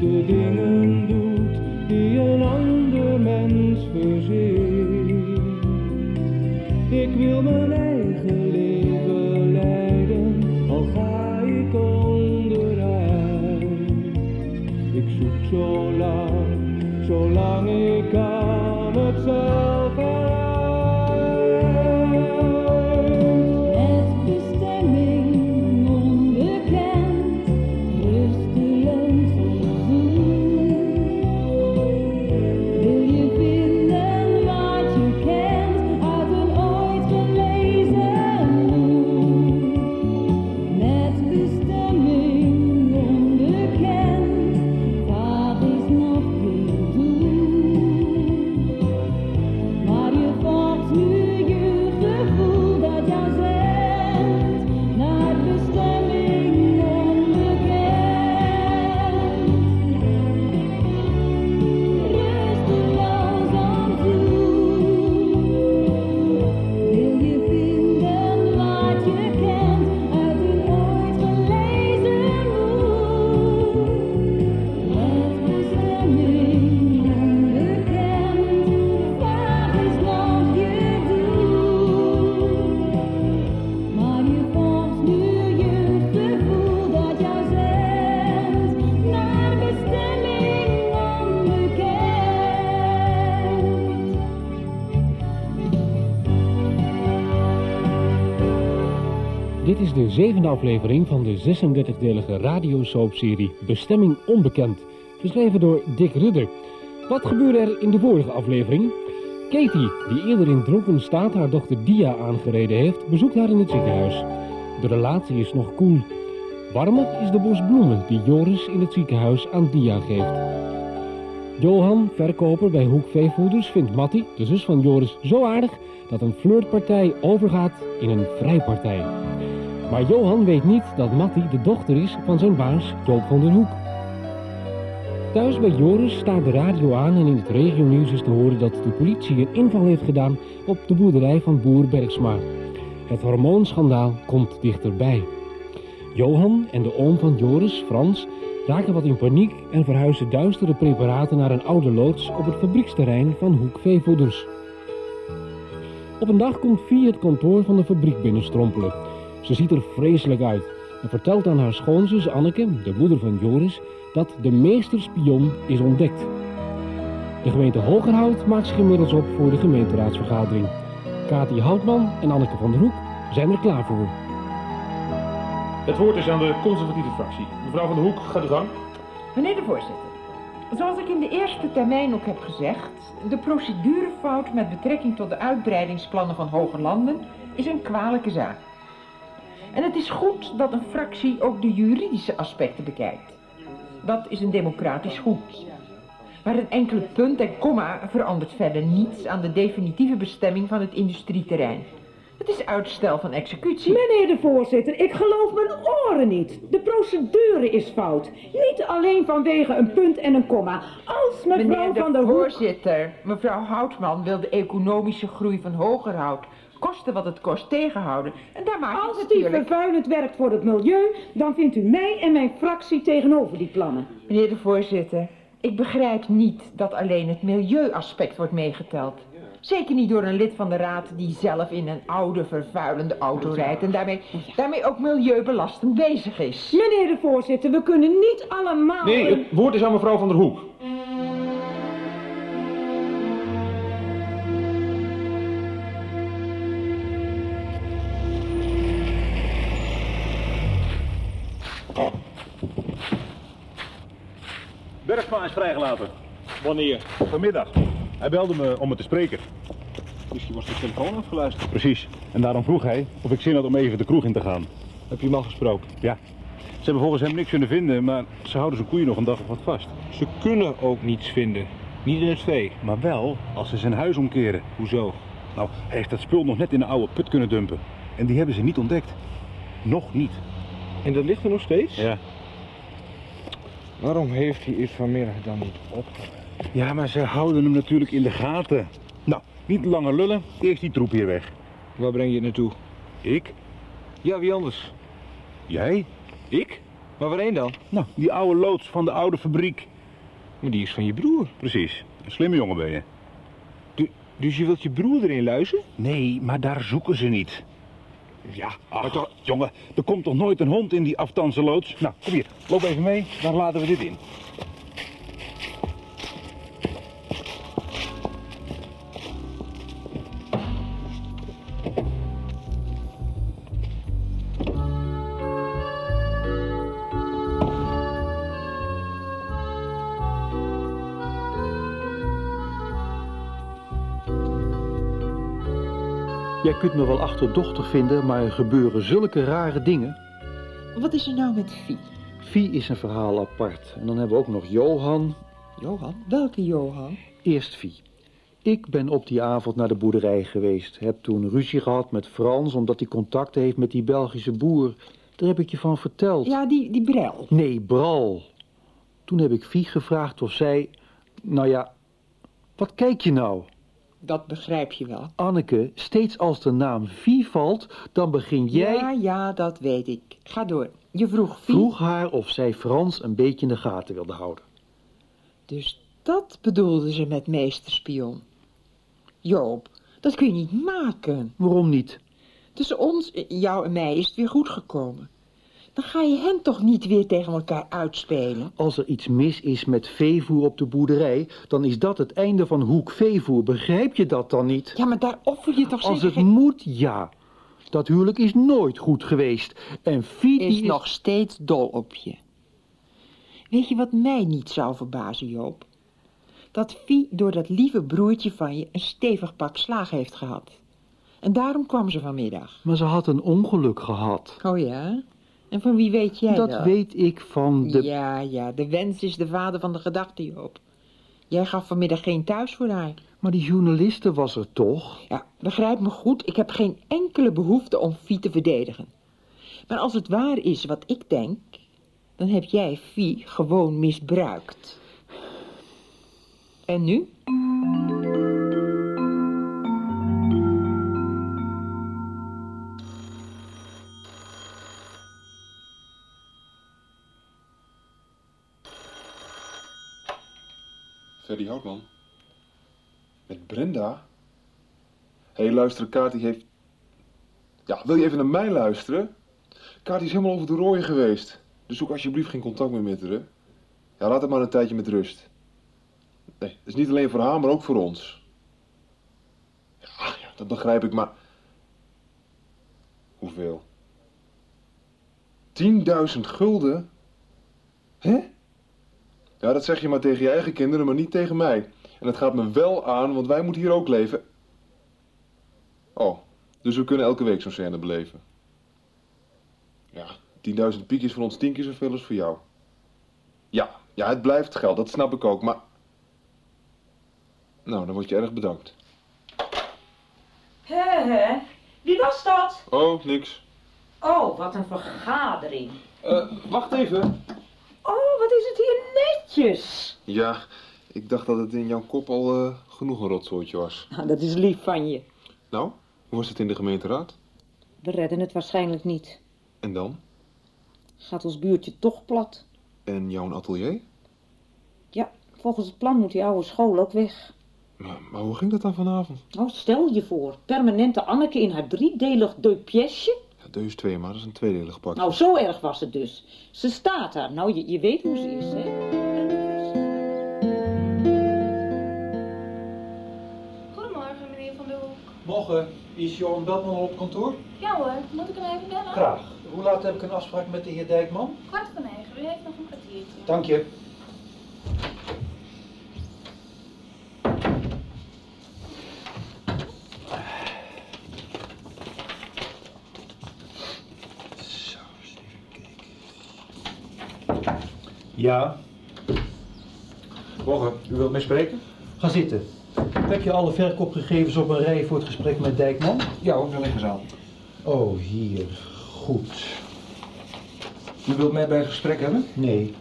zoekt de de zevende aflevering van de 36-delige radiosoapserie Bestemming Onbekend, geschreven door Dick Rudder. Wat gebeurde er in de vorige aflevering? Katie, die eerder in dronken staat haar dochter Dia aangereden heeft, bezoekt haar in het ziekenhuis. De relatie is nog koel. Warmer is de bos bloemen die Joris in het ziekenhuis aan Dia geeft. Johan, verkoper bij Hoek Veevoeders, vindt Mattie, de zus van Joris, zo aardig dat een flirtpartij overgaat in een vrijpartij. Maar Johan weet niet dat Mattie de dochter is van zijn baas Joop van den Hoek. Thuis bij Joris staat de radio aan en in het regionieuws is te horen dat de politie een inval heeft gedaan op de boerderij van boer Bergsma. Het hormoonschandaal komt dichterbij. Johan en de oom van Joris, Frans, raken wat in paniek en verhuizen duistere preparaten naar een oude loods op het fabrieksterrein van Hoek Veevoeders. Op een dag komt Vie het kantoor van de fabriek binnenstrompelen. Ze ziet er vreselijk uit en vertelt aan haar schoonzus Anneke, de moeder van Joris, dat de meesterspion is ontdekt. De gemeente Hogerhout maakt zich inmiddels op voor de gemeenteraadsvergadering. Kati Houtman en Anneke van der Hoek zijn er klaar voor. Het woord is aan de conservatieve fractie. Mevrouw van der Hoek, gaat u gang. Meneer de voorzitter, zoals ik in de eerste termijn ook heb gezegd, de procedurefout met betrekking tot de uitbreidingsplannen van Hoge Landen is een kwalijke zaak. En het is goed dat een fractie ook de juridische aspecten bekijkt. Dat is een democratisch goed. Maar een enkele punt en komma verandert verder niets aan de definitieve bestemming van het industrieterrein. Het is uitstel van executie. Meneer de voorzitter, ik geloof mijn oren niet. De procedure is fout. Niet alleen vanwege een punt en een komma. Als mevrouw Meneer de van der Hoek... voorzitter, mevrouw Houtman wil de economische groei van Hogerhout, koste wat het kost, tegenhouden. En daar maakt Als het die natuurlijk... vervuilend werkt voor het milieu, dan vindt u mij en mijn fractie tegenover die plannen. Meneer de voorzitter, ik begrijp niet dat alleen het milieuaspect wordt meegeteld. Zeker niet door een lid van de raad die zelf in een oude vervuilende auto rijdt en daarmee, daarmee ook milieubelastend bezig is. Meneer de voorzitter, we kunnen niet allemaal... Nee, het woord is aan mevrouw van der Hoek. Bergsma is vrijgelaten. Wanneer? Vanmiddag. Hij belde me om me te spreken. Misschien was de telefoon afgeluisterd. Precies. En daarom vroeg hij of ik zin had om even de kroeg in te gaan. Heb je hem al gesproken? Ja. Ze hebben volgens hem niks kunnen vinden, maar ze houden zijn koeien nog een dag of wat vast. Ze kunnen ook niets vinden. Niet in het vee. Maar wel als ze zijn huis omkeren. Hoezo? Nou, hij heeft dat spul nog net in een oude put kunnen dumpen. En die hebben ze niet ontdekt. Nog niet. En dat ligt er nog steeds? Ja. Waarom heeft hij het vanmiddag dan niet op? Ja, maar ze houden hem natuurlijk in de gaten. Nou, niet langer lullen. Eerst die troep hier weg. Waar breng je het naartoe? Ik? Ja, wie anders? Jij? Ik? Maar waarheen dan? Nou, die oude loods van de oude fabriek. Maar die is van je broer. Precies. Een slimme jongen ben je. Dus je wilt je broer erin luizen? Nee, maar daar zoeken ze niet. Ja, Ach, toch... jongen, er komt toch nooit een hond in die aftanse loods? Nou, kom hier, loop even mee, dan laden we dit in. Jij kunt me wel achterdochtig vinden, maar er gebeuren zulke rare dingen. Wat is er nou met Vie? Vie is een verhaal apart. En dan hebben we ook nog Johan. Johan? Welke Johan? Eerst Vie. Ik ben op die avond naar de boerderij geweest. Heb toen ruzie gehad met Frans, omdat hij contact heeft met die Belgische boer. Daar heb ik je van verteld. Ja, die, die Brel. Nee, Bral. Toen heb ik Vie gevraagd of zij... Nou ja, wat kijk je nou? Dat begrijp je wel. Anneke, steeds als de naam Vie valt, dan begin jij... Ja, ja, dat weet ik. Ga door. Je vroeg Vie. Vroeg haar of zij Frans een beetje in de gaten wilde houden. Dus dat bedoelde ze met meesterspion. Joop, dat kun je niet maken. Waarom niet? Tussen ons, jou en mij, is het weer goed gekomen. Dan ga je hen toch niet weer tegen elkaar uitspelen? Als er iets mis is met veevoer op de boerderij, dan is dat het einde van Hoek Veevoer. Begrijp je dat dan niet? Ja, maar daar offer je toch Als zeker het geen- moet, ja. Dat huwelijk is nooit goed geweest. En Vie die is nog steeds dol op je. Weet je wat mij niet zou verbazen, Joop? Dat Vie door dat lieve broertje van je een stevig pak slaag heeft gehad. En daarom kwam ze vanmiddag. Maar ze had een ongeluk gehad. Oh ja? En van wie weet jij dat? dat weet ik van de... Ja, ja, de wens is de vader van de gedachte, Joop. Jij gaf vanmiddag geen thuis voor haar. Maar die journaliste was er toch? Ja, begrijp me goed, ik heb geen enkele behoefte om Vie te verdedigen. Maar als het waar is wat ik denk, dan heb jij Vie gewoon misbruikt. En nu? Ferdy Houtman. Met Brenda? Hé, hey, luister, Kati heeft... Ja, wil je even naar mij luisteren? Kati is helemaal over de rooien geweest. Dus zoek alsjeblieft geen contact meer met haar? Ja, laat het maar een tijdje met rust. Nee, het is niet alleen voor haar, maar ook voor ons. Ja, ja dat begrijp ik, maar... Hoeveel? 10.000 gulden? Hè? Ja, dat zeg je maar tegen je eigen kinderen, maar niet tegen mij. En het gaat me wel aan, want wij moeten hier ook leven. Oh, dus we kunnen elke week zo'n scène beleven. Ja, 10.000 piek is voor ons tien keer zoveel als voor jou. Ja, ja, het blijft geld, dat snap ik ook, maar... Nou, dan word je erg bedankt. Hé. Wie was dat? Oh, niks. Oh, wat een vergadering. Eh, wacht even. Oh, wat is het hier netjes. Ja, ik dacht dat het in jouw kop al eh, genoeg een rotzooitje was. Nou, dat is lief van je. Nou, hoe was het in de gemeenteraad? We redden het waarschijnlijk niet. En dan? Gaat ons buurtje toch plat? En jouw atelier? Ja, volgens het plan moet die oude school ook weg. Maar, maar hoe ging dat dan vanavond? Nou, stel je voor, permanente Anneke in haar driedelig deupjesje. Deus twee, maar dat is een tweedelig pak. Nou, zo erg was het dus. Ze staat daar. Nou, je, je weet hoe ze is, hè? Goedemorgen, meneer Van der Hoek. Morgen, is Johan Beltman al op kantoor? Ja hoor, moet ik hem even bellen? Graag. Hoe laat heb ik een afspraak met de heer Dijkman? Kwart voor negen, u heeft nog een kwartiertje. Dank je. Ja, Morgen, u wilt mij spreken? ga zitten. Heb je alle verkoopgegevens op een rij voor het gesprek met Dijkman? Ja, ook daar liggen ze al. Oh, hier. Goed. U wilt mij bij het gesprek hebben? Nee.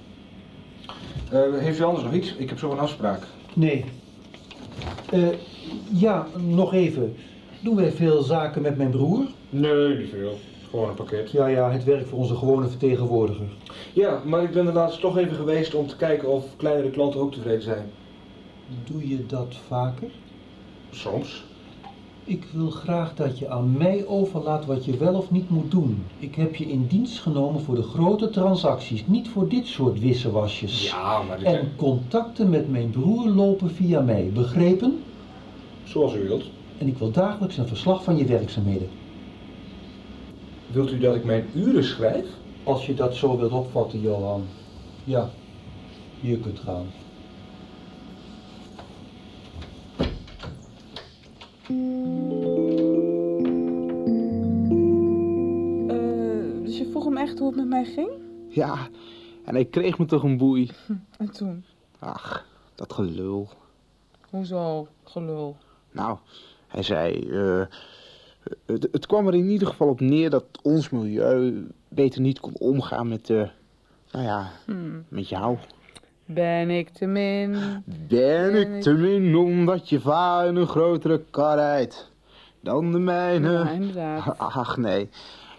Eh, heeft u anders nog iets? Ik heb zo een afspraak. Nee. Eh, ja, nog even. Doen wij veel zaken met mijn broer? Nee, niet veel. Gewoon een pakket. Ja, ja, het werkt voor onze gewone vertegenwoordiger. Ja, maar ik ben er laatst toch even geweest om te kijken of kleinere klanten ook tevreden zijn. Doe je dat vaker? Soms. Ik wil graag dat je aan mij overlaat wat je wel of niet moet doen. Ik heb je in dienst genomen voor de grote transacties, niet voor dit soort wissewasjes. Ja, maar dit... En contacten met mijn broer lopen via mij, begrepen? Zoals u wilt. En ik wil dagelijks een verslag van je werkzaamheden. Wilt u dat ik mijn uren schrijf? Als je dat zo wilt opvatten, Johan. Ja, je kunt gaan. Eh, dus je vroeg hem echt hoe het met mij ging? Ja, en hij kreeg me toch een boei. En toen? Ach, dat gelul. Hoezo? Gelul. Nou, hij zei... eh, het, het kwam er in ieder geval op neer dat ons milieu beter niet kon omgaan met... eh nou ja, Hmm. met jou. Ben ik te min? Ben ik te min omdat je vader een grotere kar rijdt dan de mijne? Ja, inderdaad. Ach, nee.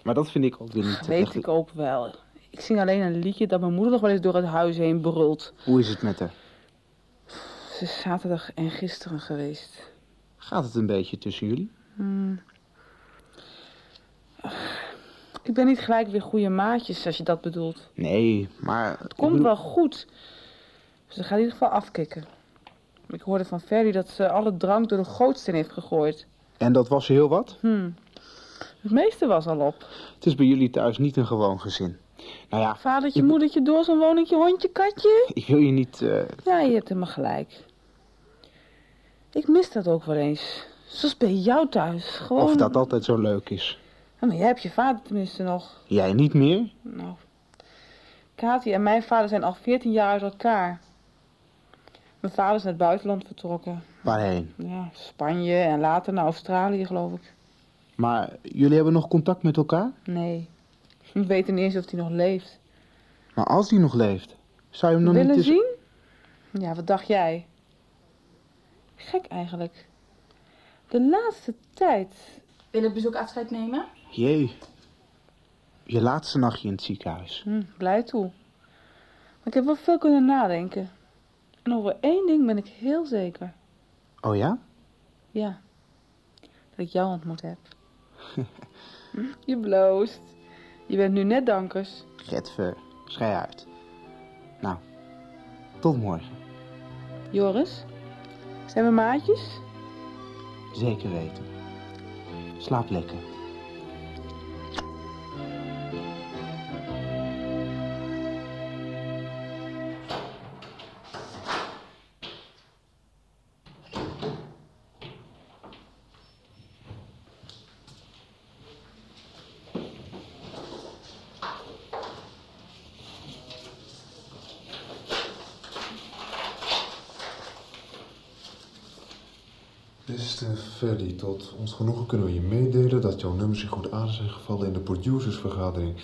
Maar dat vind ik ook weer niet Weet echt- ik ook wel. Ik zing alleen een liedje dat mijn moeder nog wel eens door het huis heen brult. Hoe is het met haar? Ze is zaterdag en gisteren geweest. Gaat het een beetje tussen jullie? Hmm. Ik ben niet gelijk weer goede maatjes, als je dat bedoelt. Nee, maar... Het komt wel goed. Ze gaat in ieder geval afkicken. Ik hoorde van Ferry dat ze alle drank door de gootsteen heeft gegooid. En dat was heel wat? Hm. Het meeste was al op. Het is bij jullie thuis niet een gewoon gezin. Nou ja, Vadertje, moedertje, door zo'n woningje, hondje, katje. ik wil je niet... eh, Ja, je hebt helemaal gelijk. Ik mis dat ook wel eens. Zoals bij jou thuis. Gewoon... Of dat altijd zo leuk is. Ja, maar jij hebt je vader tenminste nog. Jij niet meer? Nou. Kati en mijn vader zijn al 14 jaar uit elkaar. Mijn vader is naar het buitenland vertrokken. Waarheen? Ja, Spanje en later naar Australië, geloof ik. Maar jullie hebben nog contact met elkaar? Nee. Ik weet niet eens of hij nog leeft. Maar als die nog leeft, zou je hem dan Willen niet eens... zien? Ja, wat dacht jij? Gek eigenlijk. De laatste tijd. Wil het bezoek afscheid nemen? Jee. Je laatste nachtje in het ziekenhuis. Hm, blij toe. Maar ik heb wel veel kunnen nadenken. En over één ding ben ik heel zeker. Oh ja? Ja. Dat ik jou ontmoet heb. Hm, Je bloost. Je bent nu net dankers. Getver, schei uit. Nou, tot morgen. Joris? Zijn we maatjes? Zeker weten. Slaap lekker. Tot ons genoegen kunnen we je meedelen dat jouw nummers in goed aan zijn gevallen in de producersvergadering.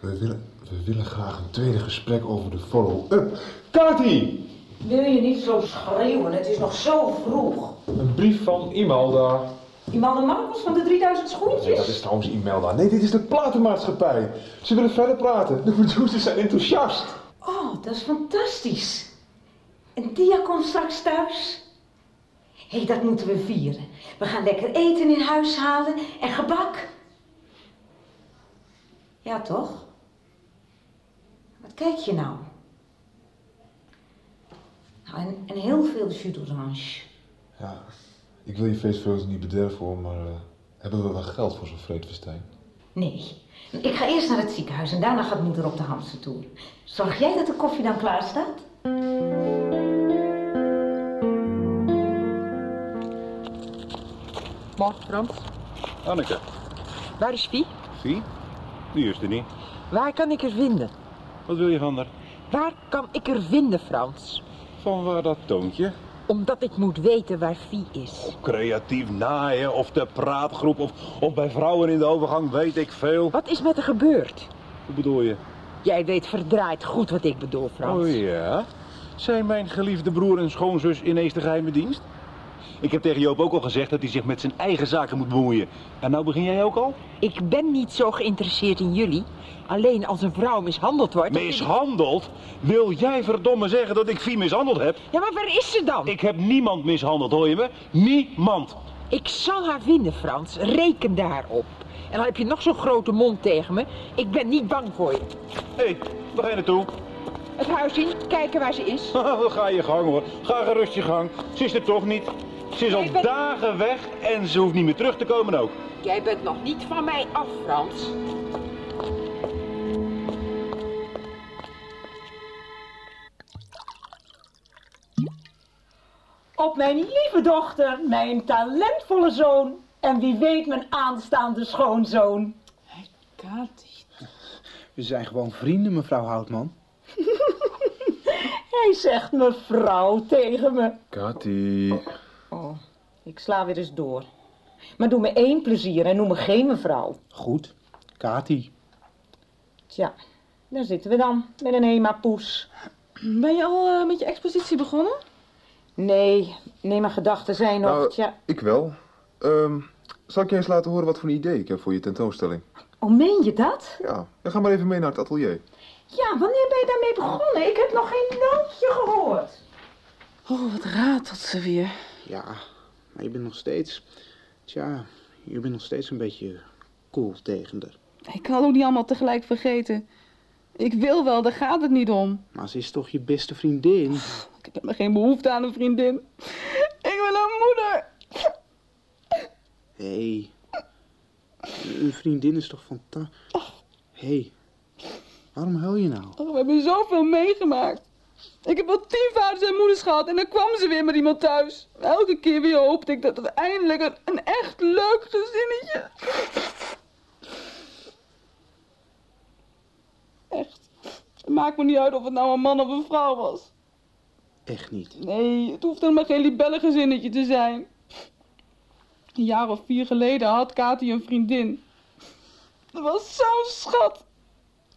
We willen, we willen graag een tweede gesprek over de follow-up. Kati! Wil je niet zo schreeuwen? Het is nog zo vroeg. Een brief van Imelda. Iemand de Marcos van de 3000 schoentjes? Nee, dat is trouwens Imelda. Nee, dit is de platenmaatschappij. Ze willen verder praten. De producers zijn enthousiast. Oh, dat is fantastisch. En Tia komt straks thuis. Hé, hey, dat moeten we vieren. We gaan lekker eten in huis halen en gebak. Ja, toch? Wat kijk je nou? Nou, en, en heel veel jus d'orange. Ja, ik wil je feestvreugde niet bederven hoor, maar eh, hebben we wel geld voor zo'n vreedfestijn? Nee, ik ga eerst naar het ziekenhuis en daarna gaat moeder op de hamstertoer. Zorg jij dat de koffie dan klaar staat? Morgen, Frans. Anneke. Waar is Vie? Zie? Die is er niet. Waar kan ik er vinden? Wat wil je van haar? Waar kan ik er vinden, Frans? Van waar dat toontje? Omdat ik moet weten waar Vie is. Creatief naaien of de praatgroep of, of bij vrouwen in de overgang, weet ik veel. Wat is met haar gebeurd? Hoe bedoel je? Jij weet verdraaid goed wat ik bedoel, Frans. Oh ja? Zijn mijn geliefde broer en schoonzus ineens de geheime dienst? Ik heb tegen Joop ook al gezegd dat hij zich met zijn eigen zaken moet bemoeien. En nou begin jij ook al? Ik ben niet zo geïnteresseerd in jullie. Alleen als een vrouw mishandeld wordt... Mishandeld? Wil jij verdomme zeggen dat ik Vie mishandeld heb? Ja, maar waar is ze dan? Ik heb niemand mishandeld, hoor je me? Niemand. Ik zal haar vinden, Frans. Reken daarop. En dan heb je nog zo'n grote mond tegen me. Ik ben niet bang voor je. Hé, hey, waar ga je naartoe? Het huis in, kijken waar ze is. ga je gang hoor. Ga gerust je gang. Ze is er toch niet. Ze is al bent- dagen weg en ze hoeft niet meer terug te komen ook. Jij bent nog niet van mij af, Frans. Op mijn lieve dochter, mijn talentvolle zoon en wie weet mijn aanstaande schoonzoon. Kati. We zijn gewoon vrienden, mevrouw Houtman. Hij zegt mevrouw tegen me. Kati. Oh, ik sla weer eens door. Maar doe me één plezier en noem me geen mevrouw. Goed, Kati. Tja, daar zitten we dan, met een Hema-poes. Ben je al eh, met je expositie begonnen? Nee, nee, mijn gedachten zijn nog... Nou, Tja, ik wel. Ehm, zal ik je eens laten horen wat voor een idee ik heb voor je tentoonstelling? oh, meen je dat? Ja, dan ga maar even mee naar het atelier. Ja, wanneer ben je daarmee begonnen? Ik heb nog geen nootje gehoord. Oh, wat ratelt ze weer. Ja, maar je bent nog steeds... Tja, je bent nog steeds een beetje cool tegen haar. Ik kan het ook niet allemaal tegelijk vergeten. Ik wil wel, daar gaat het niet om. Maar ze is toch je beste vriendin? Ik heb helemaal geen behoefte aan een vriendin. Ik wil een moeder. Hé. Hey. Een vriendin is toch fantastisch? Hé. Hey. Waarom huil je nou? Oh, we hebben zoveel meegemaakt. Ik heb wel tien vaders en moeders gehad en dan kwam ze weer met iemand thuis. Elke keer weer hoopte ik dat het eindelijk een, een echt leuk gezinnetje... Echt. Het maakt me niet uit of het nou een man of een vrouw was. Echt niet. Nee, het hoeft helemaal geen libellengezinnetje te zijn. Een jaar of vier geleden had Kati een vriendin. Dat was zo'n schat.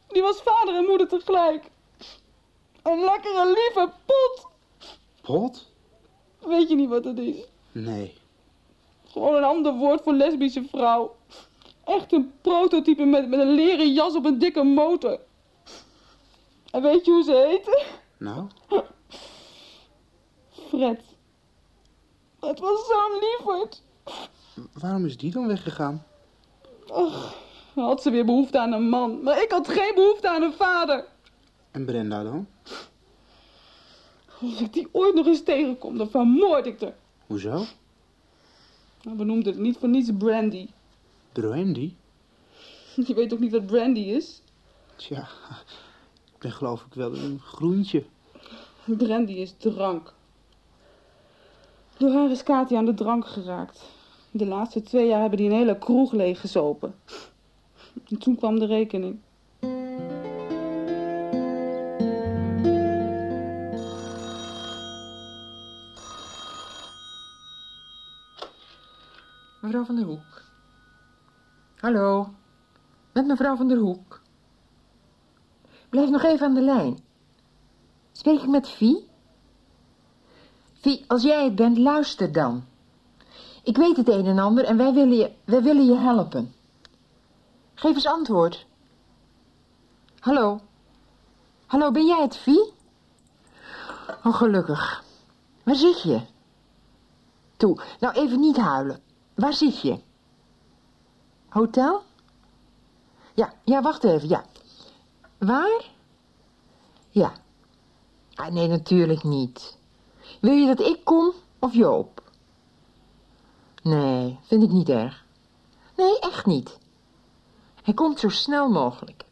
Die was vader en moeder tegelijk. Een lekkere, lieve pot. Pot? Weet je niet wat het is? Nee. Gewoon een ander woord voor lesbische vrouw. Echt een prototype met, met een leren jas op een dikke motor. En weet je hoe ze heette? Nou? Fred. Het was zo'n lieverd. Waarom is die dan weggegaan? Ach, dan had ze weer behoefte aan een man. Maar ik had geen behoefte aan een vader. En Brenda dan? Als ik die ooit nog eens tegenkom, dan vermoord ik haar. Hoezo? Nou, we noemden het niet voor niets Brandy. Brandy? Je weet ook niet wat Brandy is? Tja, ik ben geloof ik wel een groentje. Brandy is drank. Door haar is Kati aan de drank geraakt. De laatste twee jaar hebben die een hele kroeg leeggezopen. En toen kwam de rekening. Mevrouw van der Hoek. Hallo, met mevrouw van der Hoek. Blijf nog even aan de lijn. Spreek ik met Vie? Vie, als jij het bent, luister dan. Ik weet het een en ander en wij willen je, wij willen je helpen. Geef eens antwoord. Hallo? Hallo, ben jij het, Vie? Oh, gelukkig. Waar zit je? Toe, nou even niet huilen. Waar zit je? Hotel? Ja, ja, wacht even, ja. Waar? Ja. Ah, nee, natuurlijk niet. Wil je dat ik kom of Joop? Nee, vind ik niet erg. Nee, echt niet. Hij komt zo snel mogelijk.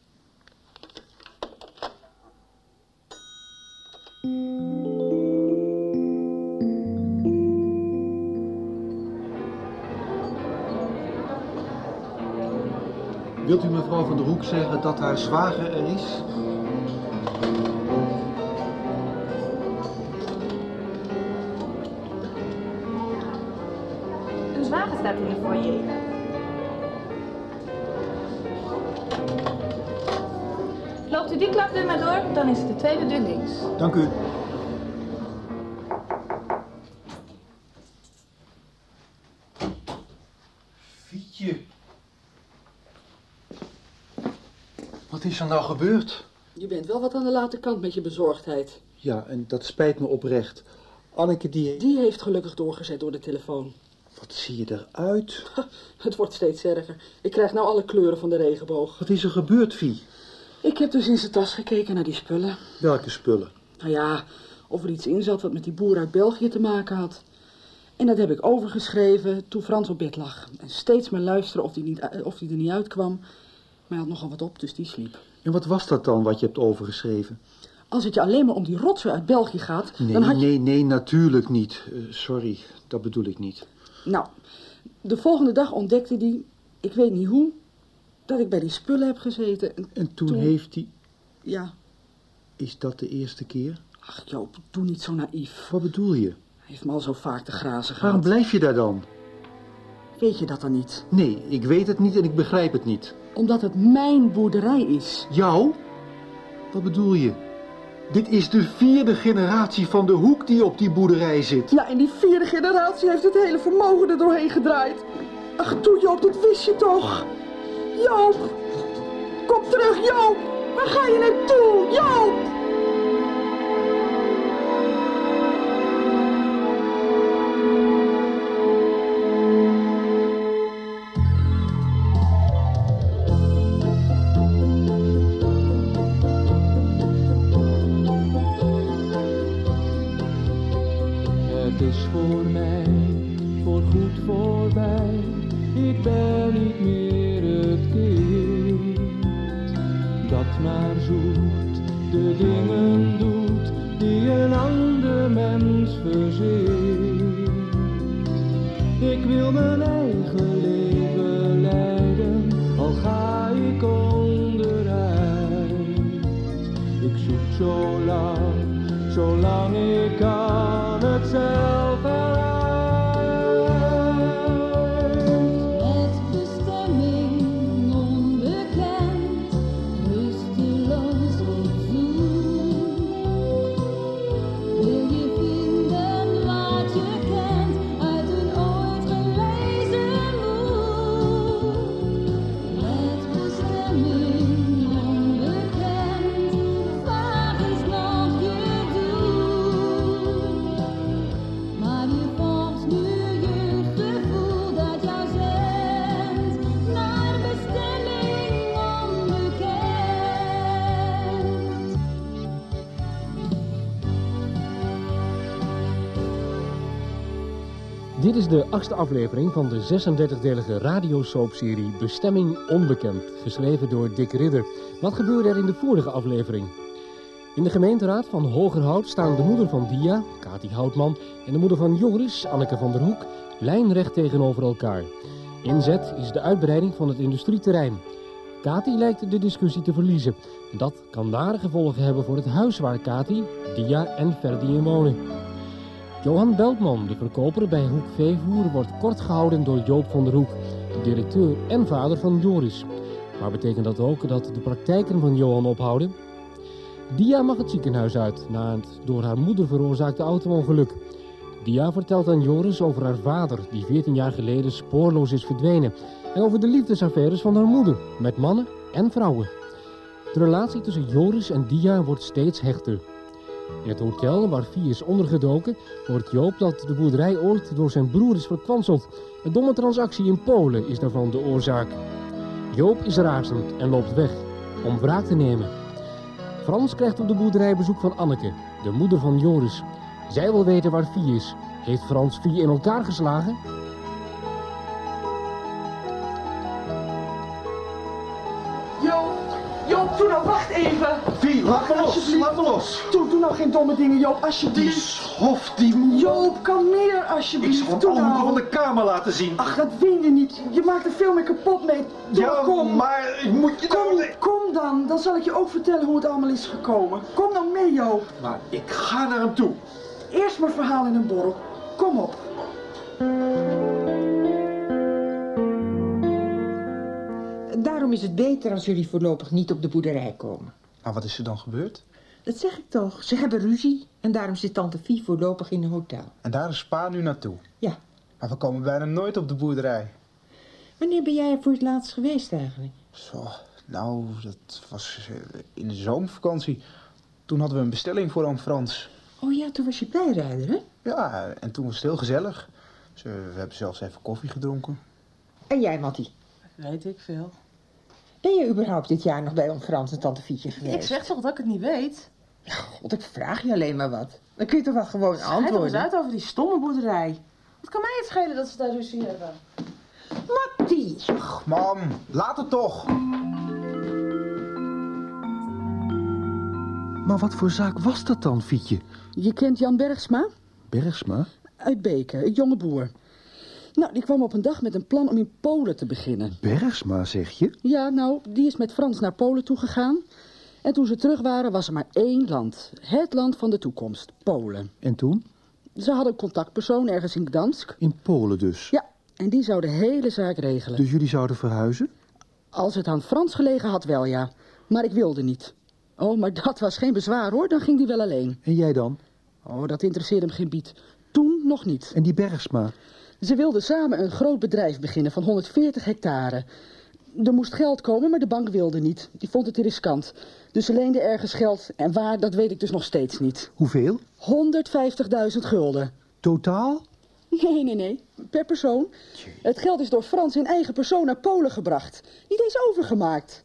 Wilt u mevrouw van der Hoek zeggen dat haar zwager er is? Een zwager staat in de foyer. Loopt u die klapdeur maar door, dan is het de tweede deur links. Dank u. is er nou gebeurd? Je bent wel wat aan de late kant met je bezorgdheid. Ja, en dat spijt me oprecht. Anneke, die... Die heeft gelukkig doorgezet door de telefoon. Wat zie je eruit? Het wordt steeds erger. Ik krijg nou alle kleuren van de regenboog. Wat is er gebeurd, Vie? Ik heb dus in zijn tas gekeken naar die spullen. Welke spullen? Nou ja, of er iets in zat wat met die boer uit België te maken had. En dat heb ik overgeschreven toen Frans op bed lag. En steeds maar luisteren of die, niet, eh, of die er niet uitkwam. Maar hij had nogal wat op, dus die sliep. En wat was dat dan wat je hebt overgeschreven? Als het je alleen maar om die rotzooi uit België gaat, Nee, dan had je... nee, nee, natuurlijk niet. Eh, sorry, dat bedoel ik niet. Nou, de volgende dag ontdekte hij, ik weet niet hoe, dat ik bij die spullen heb gezeten. En, En toen heeft hij... Ja, Is dat de eerste keer? ach Joop, doe niet zo naïef. Wat bedoel je? Hij heeft me al zo vaak te grazen Waarom gehad. blijf je daar dan? Weet je dat dan niet? Nee, ik weet het niet en ik begrijp het niet. Omdat het mijn boerderij is. Jou? Wat bedoel je? Dit is de vierde generatie van de hoek die op die boerderij zit. Ja, en die vierde generatie heeft het hele vermogen er doorheen gedraaid. Ach, toe Joop, dat wist je toch? Joop! Kom terug, Joop! Waar ga je naartoe? Joop! Ik wil mijn eigen leven leiden, al ga ik onderuit. Ik zoek zo lang, zolang ik kan het zelf Dit is de achtste aflevering van de 36-delige radiosoapserie Bestemming Onbekend, geschreven door Dick Ridder. Wat gebeurde er in de vorige aflevering? In de gemeenteraad van Hogerhout staan de moeder van Dia, Kati Houtman, en de moeder van Joris, Anneke van der Hoek, lijnrecht tegenover elkaar. Inzet is de uitbreiding van het industrieterrein. Kati lijkt de discussie te verliezen. En dat kan nare gevolgen hebben voor het huis waar Kati, Dia en Ferdi in wonen. Johan Beltman, de verkoper bij Hoek Veevoer, wordt kort gehouden door Joop van der Hoek, de directeur en vader van Joris. Maar betekent dat ook dat de praktijken van Johan ophouden? Dia mag het ziekenhuis uit na het door haar moeder veroorzaakte auto-ongeluk. Dia vertelt aan Joris over haar vader, die 14 jaar geleden spoorloos is verdwenen. En over de liefdesaffaires van haar moeder, met mannen en vrouwen. De relatie tussen Joris en Dia wordt steeds hechter. In het hotel waar Vie is ondergedoken, hoort Joop dat de boerderij ooit door zijn broer is verkwanseld. Een domme transactie in Polen is daarvan de oorzaak. Joop is razend en loopt weg om wraak te nemen. Frans krijgt op de boerderij bezoek van Anneke, de moeder van Joris. Zij wil weten waar Vie is. Heeft Frans Vie in elkaar geslagen? Doe nou, wacht even. Vie, laat me los, laat me los. Doe, doe nou geen domme dingen, Joop, alsjeblieft. Die schof, die... Joop, kalmeer Ik alsjeblieft. zal hem Doe alle nou. van de kamer laten zien. Ach, dat win je niet. Je maakt er veel meer kapot mee. Doe, Ja, kom. maar ik moet je Kom, nou... kom dan. Dan zal ik je ook vertellen hoe het allemaal is gekomen. Kom nou mee, Joop. Maar ik ga naar hem toe. Eerst maar verhaal in een borrel. Kom op. Daarom is het beter als jullie voorlopig niet op de boerderij komen. Maar wat is er dan gebeurd? Dat zeg ik toch. Ze hebben ruzie en daarom zit tante Vie voorlopig in een hotel. En daar is Pa nu naartoe. Ja. Maar we komen bijna nooit op de boerderij. Wanneer ben jij er voor het laatst geweest eigenlijk? Zo, Nou, dat was eh, in de zomervakantie. Toen hadden we een bestelling voor oom Frans. Oh ja, toen was je bijrijder, hè? Ja, en toen was het heel gezellig. Dus, we hebben zelfs even koffie gedronken. En jij, Mattie? Weet ik veel. Ben je überhaupt dit jaar nog bij oom Frans en tante Fietje geweest? Ik zeg toch dat ik het niet weet? God, ik vraag je alleen maar wat. Dan kun je toch wel gewoon Schijt toch eens antwoorden. uit over die stomme boerderij. Wat kan mij het schelen dat ze daar ruzie hebben? Mattie! Mam, laat het toch! Maar wat voor zaak was dat dan, Fietje? Je kent Jan Bergsma? Bergsma? Uit Beken, een jonge boer. Nou, die kwam op een dag met een plan om in Polen te beginnen. Bergsma, zeg je? Ja, nou, die is met Frans naar Polen toegegaan. En toen ze terug waren, was er maar één land. Het land van de toekomst, Polen. En toen? Ze hadden een contactpersoon ergens in Gdansk. In Polen dus. Ja, en die zou de hele zaak regelen. Dus jullie zouden verhuizen? Als het aan Frans gelegen had, wel ja. Maar ik wilde niet. Oh, maar dat was geen bezwaar hoor, dan ging die wel alleen. En jij dan? Oh, dat interesseerde hem geen bied. Toen nog niet. En die Bergsma? Ze wilden samen een groot bedrijf beginnen van 140 hectare. Er moest geld komen, maar de bank wilde niet. Die vond het te riskant. Dus ze leende ergens geld. En waar, dat weet ik dus nog steeds niet. Hoeveel? 150.000 gulden. Totaal? Nee, nee, nee. Per persoon. Het geld is door Frans in eigen persoon naar Polen gebracht. Niet eens overgemaakt.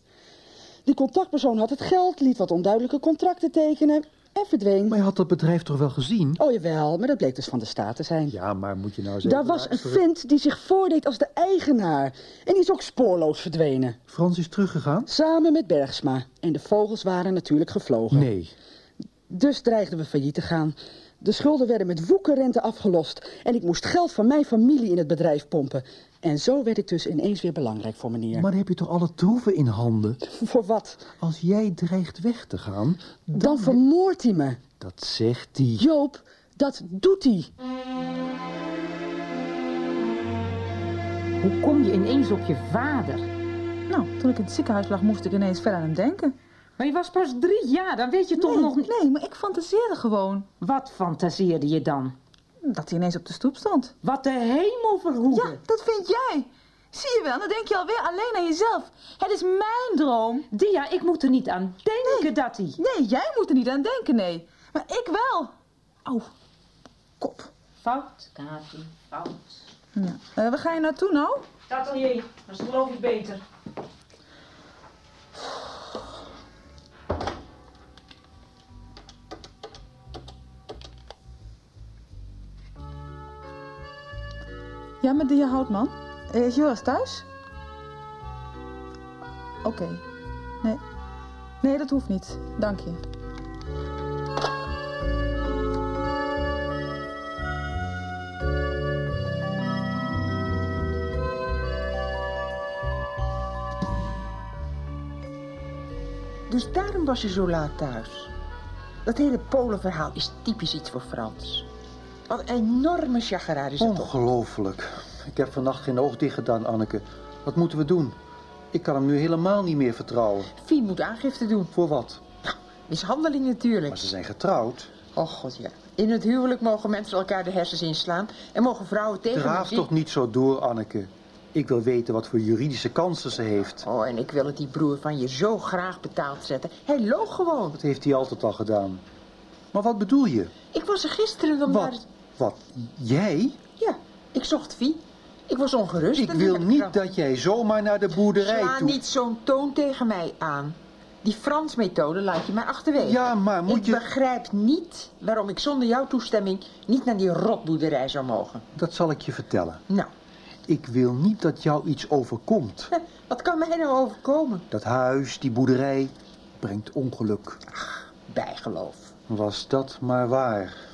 Die contactpersoon had het geld, liet wat onduidelijke contracten tekenen en verdween. Maar je had dat bedrijf toch wel gezien? Oh jawel, maar dat bleek dus van de staat te zijn. Ja, maar moet je nou zeggen... Daar was een vent die zich voordeed als de eigenaar. En die is ook spoorloos verdwenen. Frans is teruggegaan? Samen met Bergsma. En de vogels waren natuurlijk gevlogen. Nee. Dus dreigden we failliet te gaan. De schulden werden met woekerrente afgelost. En ik moest geld van mijn familie in het bedrijf pompen. En zo werd ik dus ineens weer belangrijk voor meneer. Maar dan heb je toch alle troeven in handen? Voor wat? Als jij dreigt weg te gaan... Dan, vermoordt hij me. Dat zegt hij. Joop, dat doet hij. Hoe kom je ineens op je vader? Nou, toen ik in het ziekenhuis lag, moest ik ineens ver aan hem denken. Maar je was pas drie jaar, dan weet je toch nee, nog niet... Nee, maar ik fantaseerde gewoon. Wat fantaseerde je dan? Dat hij ineens op de stoep stond. Wat de hemel verhoede. Ja, dat vind jij. Zie je wel, dan denk je alweer alleen aan jezelf. Het is mijn droom. Dia, ik moet er niet aan denken dat hij... Nee, jij moet er niet aan denken, nee. Maar ik wel. Au, kop. Fout, Kati, fout. Ja. Eh, waar ga je naartoe nou? Atelier, dat is geloof ik beter. Ja, met Dia Houtman. Eh, Is Joris thuis? Oké. Nee. Nee, dat hoeft niet. Dank je. Dus daarom was je zo laat thuis. Dat hele Polenverhaal is typisch iets voor Frans. Wat een enorme chageraar is het toch? Ongelooflijk. Ik heb vannacht geen oog dicht gedaan, Anneke. Wat moeten we doen? Ik kan hem nu helemaal niet meer vertrouwen. Fien moet aangifte doen. Voor wat? Mishandeling natuurlijk. Maar ze zijn getrouwd. Oh god ja. In het huwelijk mogen mensen elkaar de hersens inslaan en mogen vrouwen tegen Draaf muziek- toch niet zo door, Anneke. Ik wil weten wat voor juridische kansen ze heeft. Oh, en ik wil het die broer van je zo graag betaald zetten. Hij loog gewoon. Dat heeft hij altijd al gedaan. Maar wat bedoel je? Ik was er gisteren om naar... Wat? Jij? Ja, ik zocht Fie. Ik was ongerust. Ik wil niet dat jij zomaar naar de boerderij Sla toe... niet zo'n toon tegen mij aan. Die Frans-methode laat je maar achterwege. Ja, maar moet ik je... begrijp niet waarom ik zonder jouw toestemming niet naar die rotboerderij zou mogen. Dat zal ik je vertellen. Nou, Ik wil niet dat jou iets overkomt. wat kan mij nou overkomen? Dat huis, die boerderij, brengt ongeluk. Bijgeloof. Was dat maar waar.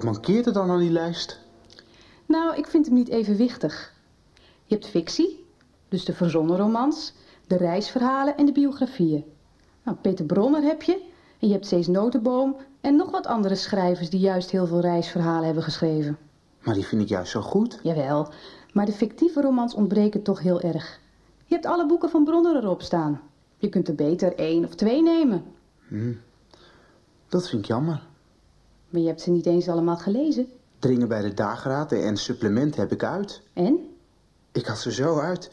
Wat mankeert er dan aan die lijst? Nou, ik vind hem niet evenwichtig. Je hebt fictie, dus de verzonnen romans, de reisverhalen en de biografieën. Nou, Peter Bronner heb je, en je hebt Cees Notenboom en nog wat andere schrijvers die juist heel veel reisverhalen hebben geschreven. Maar die vind ik juist zo goed. Jawel, maar de fictieve romans ontbreken toch heel erg. Je hebt alle boeken van Bronner erop staan. Je kunt er beter één of twee nemen. Hm. Dat vind ik jammer. Maar je hebt ze niet eens allemaal gelezen. Dringen bij de dageraad en supplement heb ik uit. En? Ik had ze zo uit.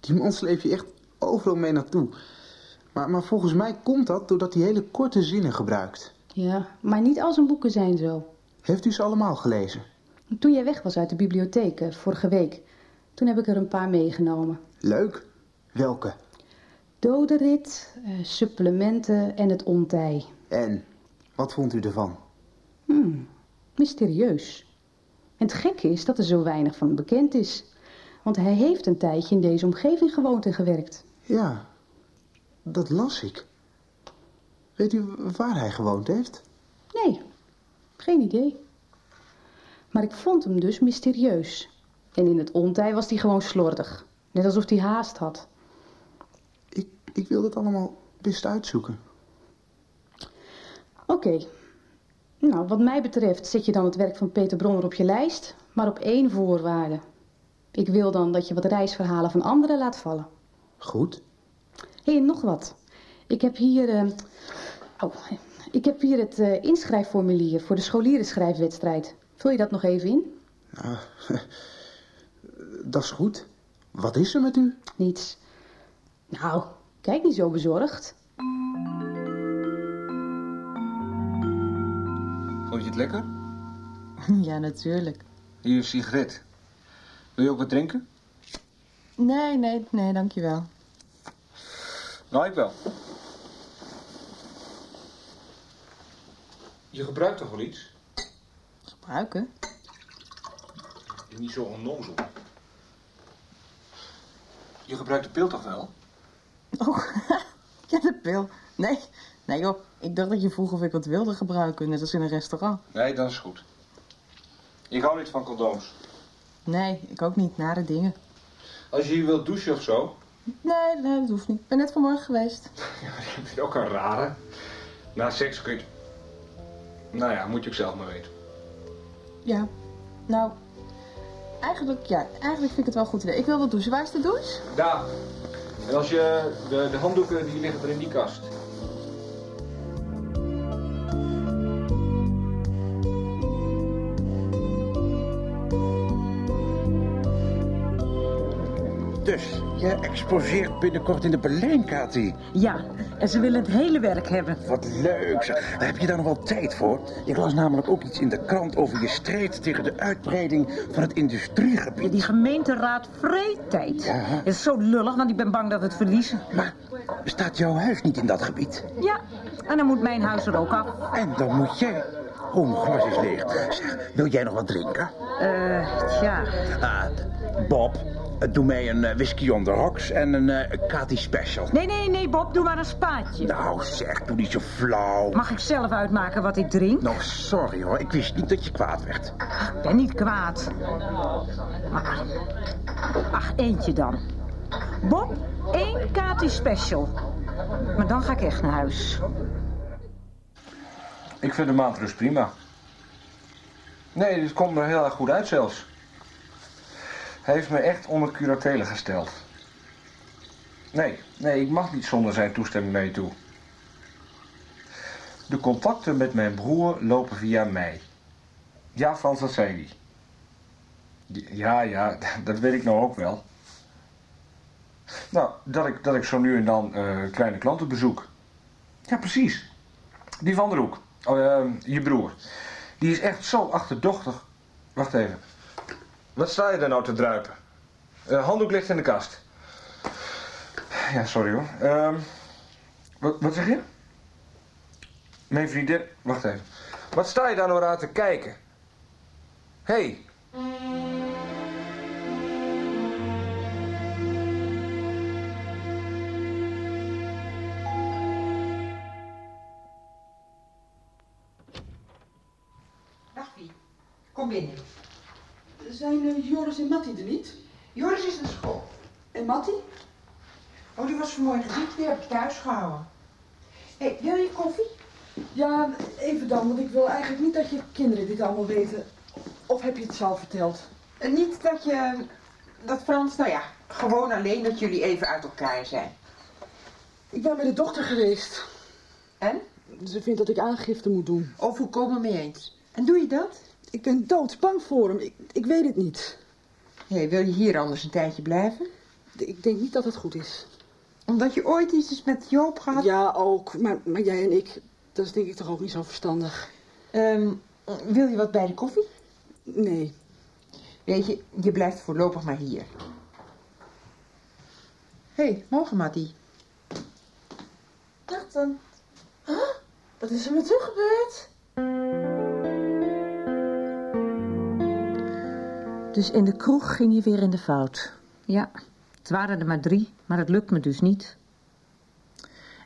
Die man sleep je echt overal mee naartoe. Maar, maar volgens mij komt dat doordat hij hele korte zinnen gebruikt. Ja, maar niet al zijn boeken zijn zo. Heeft u ze allemaal gelezen? Toen jij weg was uit de bibliotheek, eh, vorige week, toen heb ik er een paar meegenomen. Leuk. Welke? Dodenrit, eh, supplementen en het ontij. En, wat vond u ervan? Hmm, mysterieus. En het gekke is dat er zo weinig van bekend is. Want hij heeft een tijdje in deze omgeving gewoond en gewerkt. Ja, dat las ik. Weet u waar hij gewoond heeft? Nee, geen idee. Maar ik vond hem dus mysterieus. En in het ontij was hij gewoon slordig. Net alsof hij haast had. Ik wil dat allemaal best uitzoeken. Oké. Nou, wat mij betreft zet je dan het werk van Peter Bronner op je lijst, maar op één voorwaarde. Ik wil dan dat je wat reisverhalen van anderen laat vallen. Goed. Hé, hey, nog wat. Ik heb hier... eh, Oh, ik heb hier het eh, inschrijfformulier voor de scholierenschrijfwedstrijd. Vul je dat nog even in? Nou, dat is goed. Wat is er met u? Niets. Nou, kijk niet zo bezorgd. Het lekker? Ja, natuurlijk. Hier een sigaret. Wil je ook wat drinken? Nee, nee, nee, dankjewel. Nou, ik wel. Je gebruikt toch wel iets? Gebruiken? Niet zo onnozel. Je gebruikt de pil toch wel? Oh, ja, de pil. Nee, nee joh. Ik dacht dat je vroeg of ik wat wilde gebruiken, net als in een restaurant. Nee, dat is goed. Ik hou niet van condooms. Nee, ik ook niet. Nare dingen. Als je hier wilt douchen of zo. Nee, nee, dat hoeft niet. Ik ben net vanmorgen geweest. Ja, ik vind ook een rare. Na seks kun je... Nou ja, moet je ook zelf maar weten. Ja, nou, eigenlijk, ja, eigenlijk vind ik het wel goed idee. Ik wil wel douchen. Waar is de douche? Daar. En als je... De, de handdoeken die liggen er in die kast. Je exposeert binnenkort in de Berlijn, Kati. Ja, en ze willen het hele werk hebben. Wat leuk. zeg. Daar heb je dan nog wel tijd voor? Ik las namelijk ook iets in de krant over je strijd tegen de uitbreiding van het industriegebied. Die gemeenteraad vreetijd. Het is zo lullig, want ik ben bang dat we het verliezen. Maar staat jouw huis niet in dat gebied? Ja, en dan moet mijn huis er ook af. En dan moet jij... Oh, mijn glas is leeg. Zeg, wil jij nog wat drinken? Eh, tja. Ah, Bob, eh, doe mij een eh, whisky on the rocks en een Kati special. Nee, nee, nee, Bob, doe maar een spaatje. Nou zeg, doe niet zo flauw. Mag ik zelf uitmaken wat ik drink? Nou, sorry hoor, ik wist niet dat je kwaad werd. Ik ben niet kwaad. Maar, ach, eentje dan. Bob, één Kati special. Maar dan ga ik echt naar huis. Ik vind de maandrust prima. Nee, dit komt er heel erg goed uit zelfs. Hij heeft me echt onder curatele gesteld. Nee, nee, ik mag niet zonder zijn toestemming je toe. De contacten met mijn broer lopen via mij. Ja, Frans, dat zei hij. Ja, ja, dat weet ik nou ook wel. Nou, dat ik, dat ik zo nu en dan eh, kleine klanten bezoek. Ja, precies. Die van der Hoek. Oh, eh, je broer. Die is echt zo achterdochtig. Wacht even. Wat sta je daar nou te druipen? Handdoek ligt in de kast. Ja, sorry hoor. Ehm, wat, wat zeg je? Mijn vriendin... Wacht even. Wat sta je daar nou aan te kijken? Hé. Hey. Kom binnen. Zijn eh, Joris en Mattie er niet? Joris is naar school. En Mattie? Oh, die was vanmorgen ziek, die heb ik thuis gehouden. Hé, hey, wil je koffie? Ja, even dan, want ik wil eigenlijk niet dat je kinderen dit allemaal weten. Of heb je het zelf verteld? En niet dat je... Dat Frans, nou ja, gewoon alleen dat jullie even uit elkaar zijn. Ik ben bij de dokter geweest. En? Ze vindt dat ik aangifte moet doen. Oh, volkomen mee eens. En doe je dat? Ik ben doodsbang voor hem. Ik, ik weet het niet. Hé, wil je hier anders een tijdje blijven? Ik denk niet dat het goed is. Omdat je ooit iets is met Joop gehad? Ja, ook. Maar, maar jij en ik, dat is denk ik toch ook niet zo verstandig. Ehm, wil je wat bij de koffie? Nee. Weet je, je blijft voorlopig maar hier. Hé, hey, morgen Mattie. Dag dan. Huh? Wat is er met u gebeurd? Dus in de kroeg ging je weer in de fout. Ja, het waren er maar drie, maar het lukt me dus niet.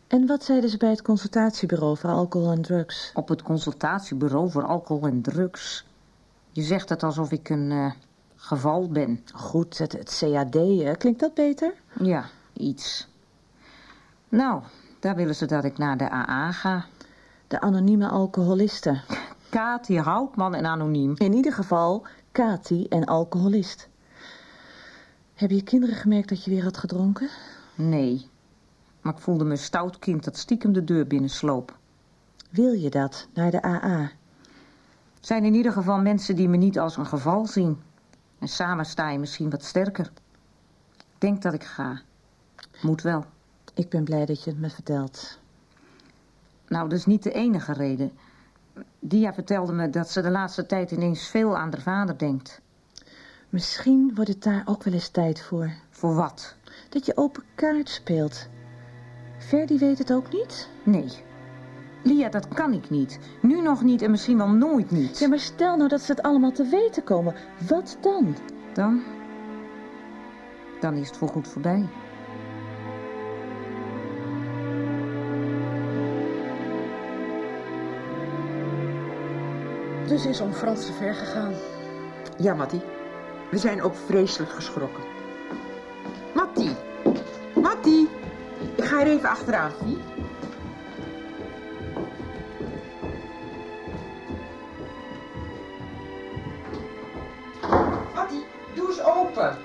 En wat zeiden ze bij het consultatiebureau voor alcohol en drugs? Op het consultatiebureau voor alcohol en drugs? Je zegt het alsof ik een eh, geval ben. Goed, het, het CAD, klinkt dat beter? Ja, iets. Nou, daar willen ze dat ik naar de AA ga. De anonieme alcoholisten. Kati Houtman en anoniem. In ieder geval Kati en alcoholist. Heb je kinderen gemerkt dat je weer had gedronken? Nee. Maar ik voelde me een stout kind dat stiekem de deur binnensloop. Wil je dat, naar de AA? Zijn in ieder geval mensen die me niet als een geval zien. En samen sta je misschien wat sterker. Ik denk dat ik ga. Moet wel. Ik ben blij dat je het me vertelt. Nou, dat is niet de enige reden. Dia vertelde me dat ze de laatste tijd ineens veel aan haar vader denkt. Misschien wordt het daar ook wel eens tijd voor. Voor wat? Dat je open kaart speelt. Ferdy weet het ook niet? Nee. Lia, dat kan ik niet. Nu nog niet en misschien wel nooit niet. Ja, maar stel nou dat ze het allemaal te weten komen. Wat dan? Dan? Dan is het voorgoed voorbij. Dus is om Frans te ver gegaan. Ja, Mattie. We zijn ook vreselijk geschrokken. Mattie! Mattie! Ik ga er even achteraan, Vie. Mattie, doe eens open.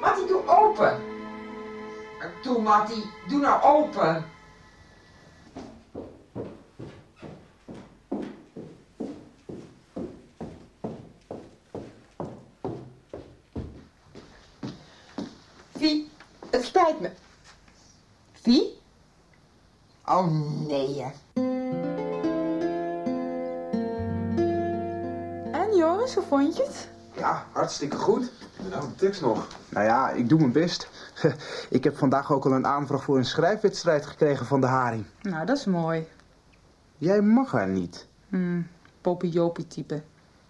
Mattie, doe open. Doe, Mattie, doe nou open. Hartstikke goed. Nou, de tekst nog. Nou ja, ik doe mijn best. Ik heb vandaag ook al een aanvraag voor een schrijfwedstrijd gekregen van de Haring. Nou, dat is mooi. Jij mag haar niet. Hmm, popiopie type.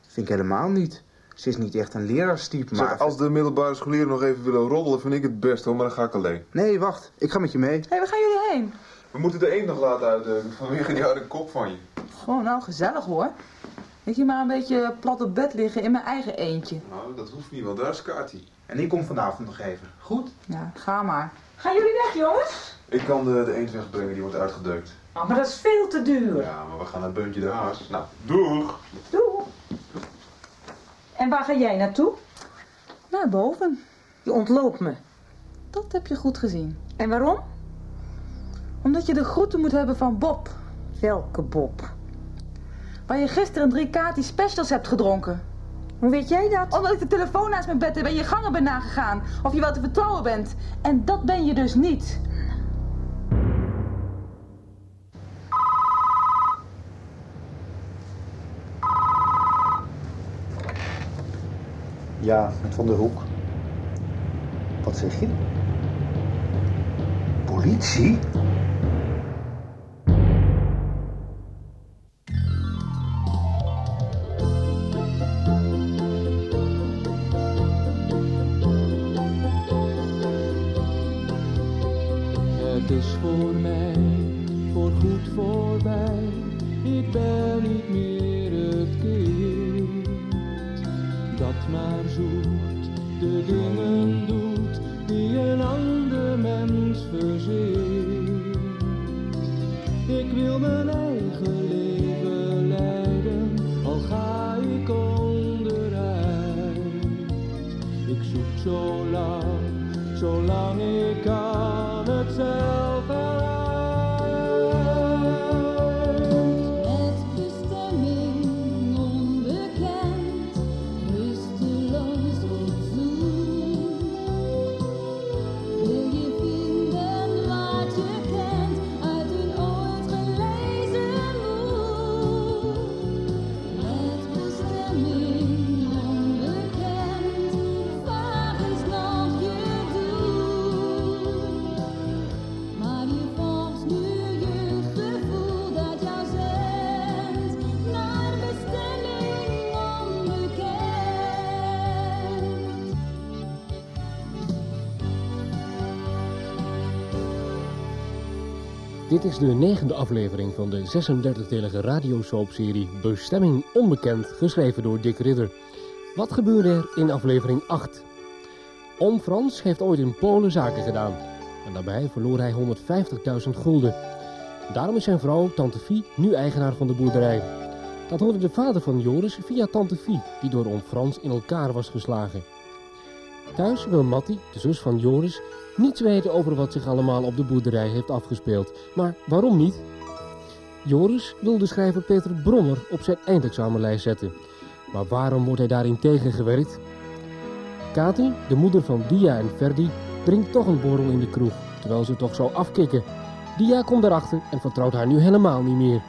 Vind ik helemaal niet. Ze is niet echt een leraarstype, maar... Zeg, als de middelbare scholieren nog even willen roddelen, vind ik het best hoor, maar dan ga ik alleen. Nee, wacht. Ik ga met je mee. Hé, hey, waar gaan jullie heen? We moeten de één nog laten uitdeuken vanwege die harde kop van je. Gewoon nou, gezellig hoor. Ik hier maar een beetje plat op bed liggen in mijn eigen eentje. Nou, dat hoeft niet, want daar is Kati. En ik kom vanavond nog even. Goed? Ja, ga maar. Gaan jullie weg, jongens? Ik kan de, de eend wegbrengen, die wordt uitgedeukt. Oh, maar dat is veel te duur. Ja, maar we gaan naar Beuntje de Haas. Nou, doeg! Doeg! En waar ga jij naartoe? Naar boven. Je ontloopt me. Dat heb je goed gezien. En waarom? Omdat je de groeten moet hebben van Bob. Welke Bob? Waar je gisteren drie Kati specials hebt gedronken. Hoe weet jij dat? Omdat ik de telefoon naast mijn bed heb en je gangen ben nagegaan. Of je wel te vertrouwen bent. En dat ben je dus niet. Ja, met Van der Hoek. Wat zeg je? Politie? Dit is de negende aflevering van de 36-delige radiosoapserie Bestemming Onbekend, geschreven door Dick Ridder. Wat gebeurde er in aflevering 8? Oom Frans heeft ooit in Polen zaken gedaan en daarbij verloor hij 150.000 gulden. Daarom is zijn vrouw, tante Fie, nu eigenaar van de boerderij. Dat hoorde de vader van Joris via tante Fie, die door oom Frans in elkaar was geslagen. Thuis wil Mattie, de zus van Joris, niets weten over wat zich allemaal op de boerderij heeft afgespeeld. Maar waarom niet? Joris wil de schrijver Peter Bronner op zijn eindexamenlijst zetten. Maar waarom wordt hij daarin tegengewerkt? Kati, de moeder van Dia en Ferdi, drinkt toch een borrel in de kroeg, terwijl ze toch zou afkicken. Dia komt erachter en vertrouwt haar nu helemaal niet meer.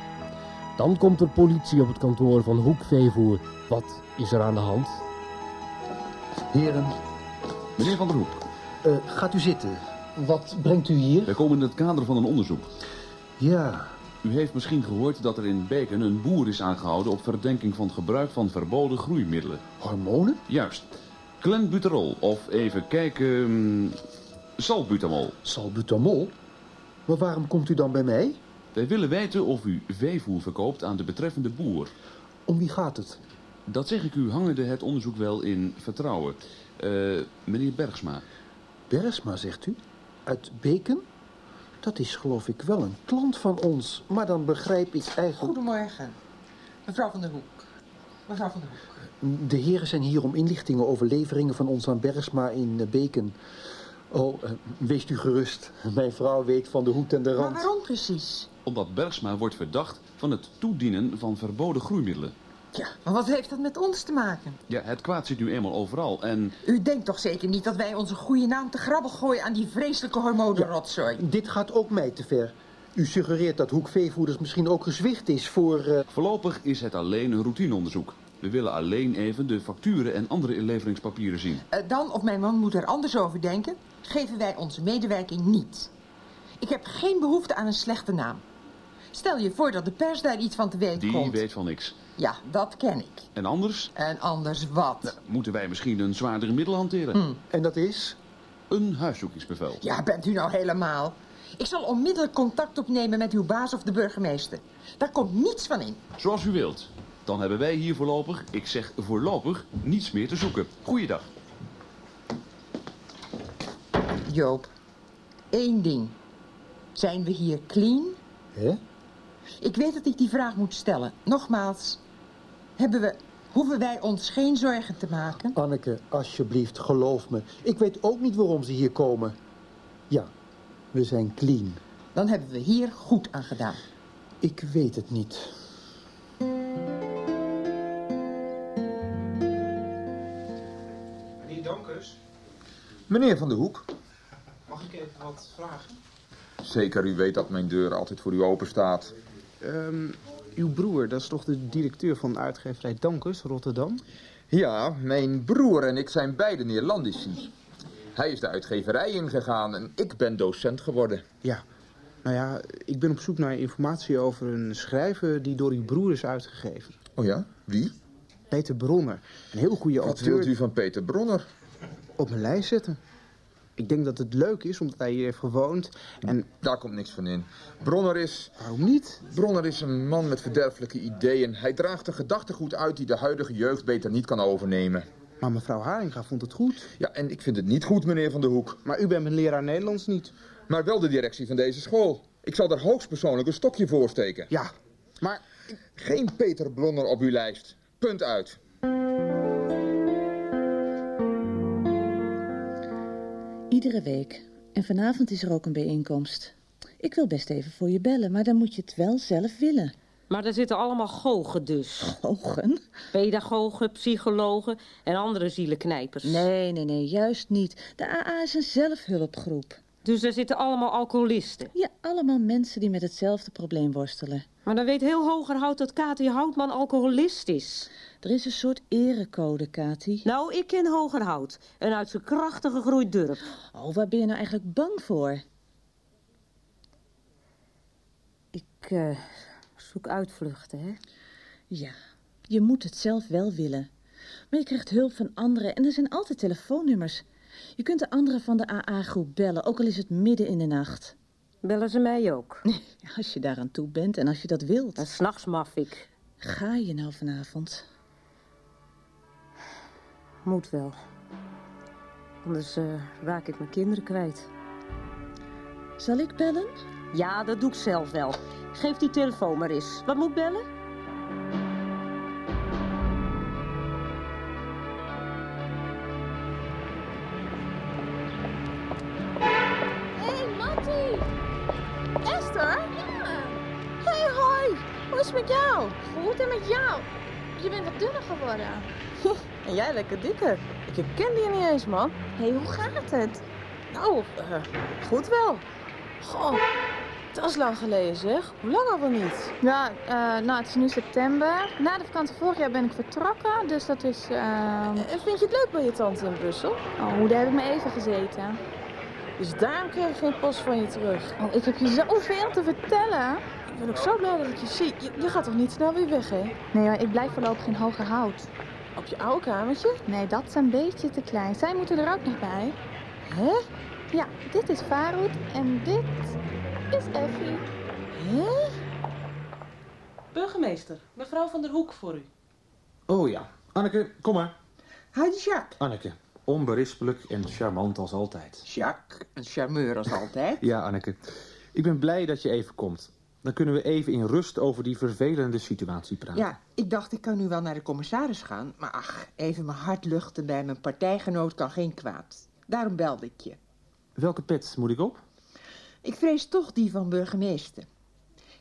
Dan komt er politie op het kantoor van Hoek Veevoer. Wat is er aan de hand? Heren, meneer Van der. Eh, gaat u zitten. Wat brengt u hier? Wij komen in het kader van een onderzoek. Ja. U heeft misschien gehoord dat er in Beken een boer is aangehouden op verdenking van gebruik van verboden groeimiddelen. Hormonen? Juist. Clenbuterol, of even kijken... hm, Salbutamol. Salbutamol? Maar waarom komt u dan bij mij? Wij willen weten of u veevoer verkoopt aan de betreffende boer. Om wie gaat het? Dat zeg ik u hangende het onderzoek wel in vertrouwen. Eh, meneer Bergsma. Bergsma, zegt u? Uit Beken? Dat is geloof ik wel een klant van ons. Maar dan begrijp ik eigenlijk... Goedemorgen. Mevrouw van der Hoek. Mevrouw van der Hoek. De heren zijn hier om inlichtingen over leveringen van ons aan Bergsma in eh, Beken. Oh, eh, wees u gerust. Mijn vrouw weet van de hoed en de Maar rand. waarom precies? Omdat Bergsma wordt verdacht van het toedienen van verboden groeimiddelen. Ja, maar wat heeft dat met ons te maken? Ja, het kwaad zit nu eenmaal overal en... U denkt toch zeker niet dat wij onze goede naam te grabbel gooien aan die vreselijke hormonenrotzooi? Dit gaat ook mij te ver. U suggereert dat Hoek Veevoerders misschien ook gezwicht is voor... eh, Voorlopig is het alleen een routineonderzoek. We willen alleen even de facturen en andere inleveringspapieren zien. Eh, dan, of mijn man moet er anders over denken, geven wij onze medewerking niet. Ik heb geen behoefte aan een slechte naam. Stel je voor dat de pers daar iets van te weten Die komt. weet van niks. Ja, dat ken ik. En anders? En anders wat? Moeten wij misschien een zwaardere middel hanteren? Hm. En dat is? Een huiszoekingsbevel. Ja, bent u nou helemaal? Ik zal onmiddellijk contact opnemen met uw baas of de burgemeester. Daar komt niets van in. Zoals u wilt. Dan hebben wij hier voorlopig, ik zeg voorlopig, niets meer te zoeken. Goeiedag. Joop, één ding. Zijn we hier clean? Hè? Ik weet dat ik die vraag moet stellen. Nogmaals, hebben we, hoeven wij ons geen zorgen te maken? Anneke, alsjeblieft, geloof me. Ik weet ook niet waarom ze hier komen. Ja, we zijn clean. Dan hebben we hier goed aan gedaan. Ik weet het niet. Meneer Dankers, Meneer Van der Hoek. mag ik even wat vragen? Zeker, u weet dat mijn deur altijd voor u open staat. Ehm, uw broer, dat is toch de directeur van uitgeverij Dankers, Rotterdam? Ja, mijn broer en ik zijn beide Neerlandici. Hij is de uitgeverij ingegaan en ik ben docent geworden. Ja. Nou ja, ik ben op zoek naar informatie over een schrijver die door uw broer is uitgegeven. Oh ja? Wie? Peter Bronner. Een heel goede Wat auteur. wilt u van Peter Bronner? Op mijn lijst zetten. Ik denk dat het leuk is, omdat hij hier heeft gewoond. En... Daar komt niks van in. Bronner is... Waarom niet? Bronner is een man met verderfelijke ideeën. Hij draagt een gedachtegoed uit die de huidige jeugd beter niet kan overnemen. Maar mevrouw Haringa vond het goed. Ja, en ik vind het niet goed, meneer Van der Hoek. Maar u bent mijn leraar Nederlands niet. Maar wel de directie van deze school. Ik zal daar hoogstpersoonlijk een stokje voor steken. Ja, maar... Geen Peter Bronner op uw lijst. Punt uit. Iedere week. En vanavond is er ook een bijeenkomst. Ik wil best even voor je bellen, maar dan moet je het wel zelf willen. Maar daar zitten allemaal gogen dus. Gogen? Pedagogen, psychologen en andere zielenknijpers. Nee, nee, nee, juist niet. De AA is een zelfhulpgroep. Dus daar zitten allemaal alcoholisten. Ja, allemaal mensen die met hetzelfde probleem worstelen. Maar dan weet heel Hogerhout dat Kati Houtman alcoholist is. Er is een soort erecode, Kati. Nou, ik ken Hogerhout. Een uit zijn krachten gegroeid durp. Oh, waar ben je nou eigenlijk bang voor? Ik eh, zoek uitvluchten, hè? Ja, je moet het zelf wel willen. Maar je krijgt hulp van anderen en er zijn altijd telefoonnummers. Je kunt de anderen van de AA-groep bellen, ook al is het midden in de nacht. Bellen ze mij ook? Als je daaraan toe bent en als je dat wilt. En s'nachts maf ik. Ga je nou vanavond? Moet wel. Anders eh, raak ik mijn kinderen kwijt. Zal ik bellen? Ja, dat doe ik zelf wel. Geef die telefoon maar eens. Wat moet ik bellen? Is met jou? Goed, en met jou? Je bent wat dunner geworden. En jij lekker dikker. Ik herkende je niet eens, man. Hé, hey, hoe gaat het? Nou, eh, goed wel. Goh, dat is lang geleden zeg. Hoe lang al wel niet? Ja, eh, nou, het is nu september. Na de vakantie vorig jaar ben ik vertrokken, dus dat is... En vind je het leuk bij je tante in Brussel? Oh, daar heb ik me even gezeten. Dus daarom krijg ik geen post van je terug. Oh, ik heb je zoveel te vertellen. Ik ben ook zo blij dat ik je zie. Je, je gaat toch niet snel weer weg, hè? Nee, maar ik blijf voorlopig in hoger hout. Op je oude kamertje? Nee, dat is een beetje te klein. Zij moeten er ook nog bij. Hè? Ja, dit is Farud en dit is Effie. Hè? Burgemeester, mevrouw van der Hoek voor u. Oh ja. Anneke, kom maar. Hi, Jacques. Anneke, onberispelijk en charmant als altijd. Jacques, een charmeur als altijd. Ja, Anneke. Ik ben blij dat je even komt. Dan kunnen we even in rust over die vervelende situatie praten. Ja, ik dacht ik kan nu wel naar de commissaris gaan. Maar ach, even mijn hart luchten bij mijn partijgenoot kan geen kwaad. Daarom belde ik je. Welke pet moet ik op? Ik vrees toch die van burgemeester.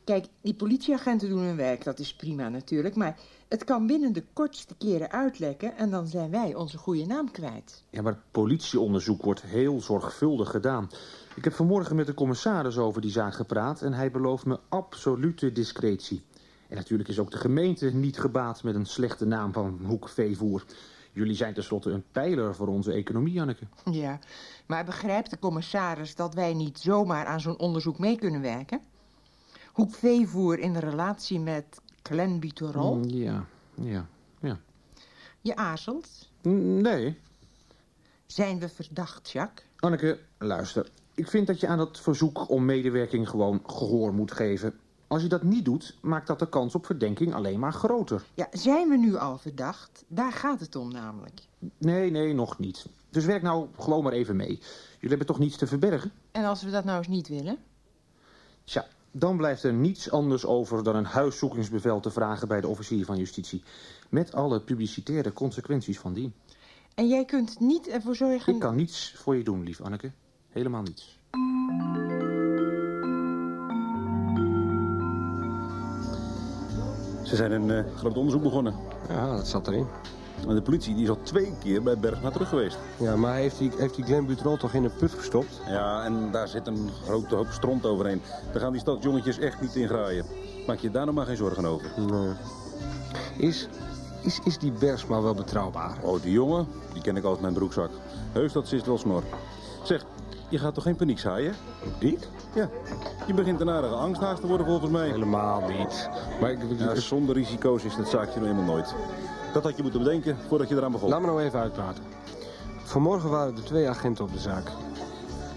Kijk, die politieagenten doen hun werk, dat is prima natuurlijk. Maar het kan binnen de kortste keren uitlekken en dan zijn wij onze goede naam kwijt. Ja, maar het politieonderzoek wordt heel zorgvuldig gedaan. Ik heb vanmorgen met de commissaris over die zaak gepraat en hij belooft me absolute discretie. En natuurlijk is ook de gemeente niet gebaat met een slechte naam van Hoek Veevoer. Jullie zijn tenslotte een pijler voor onze economie, Anneke. Ja, maar begrijpt de commissaris dat wij niet zomaar aan zo'n onderzoek mee kunnen werken? Hoek Veevoer in relatie met Glen Bitorol? Mm, Ja, ja, ja. Je aarzelt? Mm, Nee. Zijn we verdacht, Jacques? Anneke, luister. Ik vind dat je aan dat verzoek om medewerking gewoon gehoor moet geven. Als je dat niet doet, maakt dat de kans op verdenking alleen maar groter. Ja, zijn we nu al verdacht? Daar gaat het om namelijk. Nee, nee, nog niet. Dus werk nou gewoon maar even mee. Jullie hebben toch niets te verbergen? En als we dat nou eens niet willen? Tja, dan blijft er niets anders over dan een huiszoekingsbevel te vragen bij de officier van justitie. Met alle publicitaire consequenties van dien. En jij kunt niet ervoor zorgen... Ik kan niets voor je doen, lief Anneke. Helemaal niets. Ze zijn een eh, groot onderzoek begonnen. Ja, dat zat erin. En de politie die is al twee keer bij Bergsma terug geweest. Ja, maar heeft die, heeft die Glenn Butrol toch in een put gestopt? Ja, en daar zit een grote hoop stront overheen. Daar gaan die stadsjongetjes echt niet in graaien. Maak je daar nog maar geen zorgen over. Nee. Is, is, is die Bergsma wel betrouwbaar? Oh, die jongen, die ken ik uit mijn broekzak. Heus, dat zit wel snor. Zeg, je gaat toch geen paniek zaaien? Ik? Ja. Je begint een aardige angsthaas te worden volgens mij. Helemaal niet. Maar ik, Ja, zonder risico's is het zaakje nou helemaal nooit. Dat had je moeten bedenken voordat je eraan begon. Laat me nou even uitpraten. Vanmorgen waren er twee agenten op de zaak.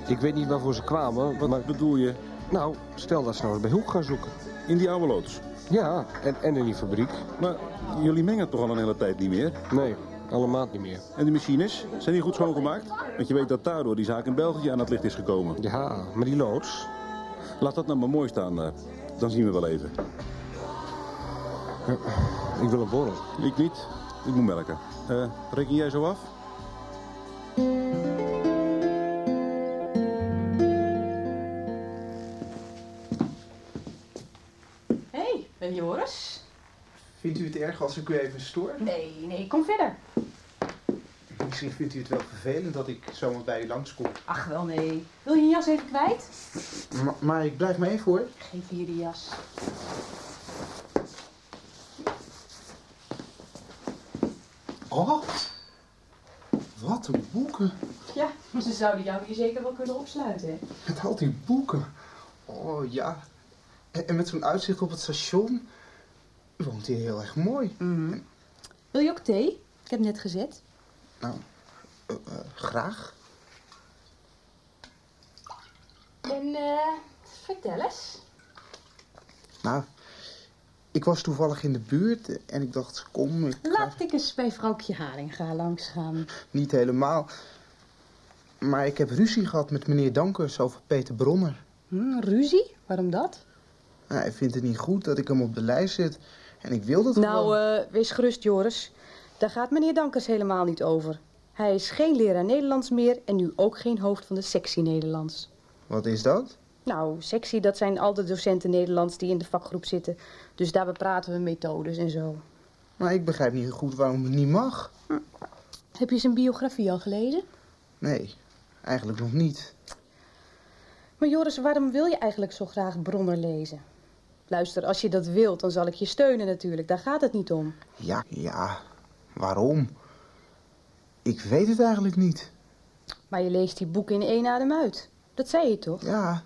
Ik weet niet waarvoor ze kwamen. Wat maar... bedoel je? Nou, stel dat ze nou eens bij Hoek gaan zoeken. In die oude loods? Ja, en, en in die fabriek. Maar jullie mengen toch al een hele tijd niet meer? Nee, allemaal niet meer. En die machines, zijn die goed schoongemaakt? Want je weet dat daardoor die zaak in België aan het licht is gekomen. Ja, maar die loods... Laat dat nou maar mooi staan. eh. dan zien we wel even. Ik wil een borrel. Ik niet. Ik moet melken. Eh, reken jij zo af? Hé, hey, ben Joris? Vindt u het erg als ik u even stoor? Nee, nee, kom verder. Misschien vindt u het wel vervelend dat ik zomaar bij u langskom. Ach, wel nee. Wil je je jas even kwijt? Maar, maar ik blijf maar even hoor. Geef hier de jas. Oh, wat een boeken. Ja, ze zouden jou hier zeker wel kunnen opsluiten, hè? Met al die boeken. Oh ja. En, en met zo'n uitzicht op het station. U woont hier heel erg mooi. Wil je ook thee? Ik heb net gezet. Nou, eh, eh, graag. En eh, Vertel eens. Nou, ik was toevallig in de buurt en ik dacht, kom, ik ga Laat ik eens bij vrouwtje Haringa langs gaan. niet helemaal. Maar ik heb ruzie gehad met meneer Dankers over Peter Bronner. Hm, ruzie? Waarom dat? Nou, hij vindt het niet goed dat ik hem op de lijst zit. En ik wil dat Nou, gewoon. eh, wees gerust, Joris. Daar gaat meneer Dankers helemaal niet over. Hij is geen leraar Nederlands meer en nu ook geen hoofd van de sectie Nederlands. Wat is dat? Nou, sectie, dat zijn al de docenten Nederlands die in de vakgroep zitten. Dus daar bepraten we methodes en zo. Maar ik begrijp niet goed waarom het niet mag. Heb je zijn biografie al gelezen? Nee, eigenlijk nog niet. Maar Joris, waarom wil je eigenlijk zo graag Bronner lezen? Luister, als je dat wilt, dan zal ik je steunen natuurlijk. Daar gaat het niet om. Ja, ja, waarom? Ik weet het eigenlijk niet. Maar je leest die boeken in één adem uit. Dat zei je toch? Ja,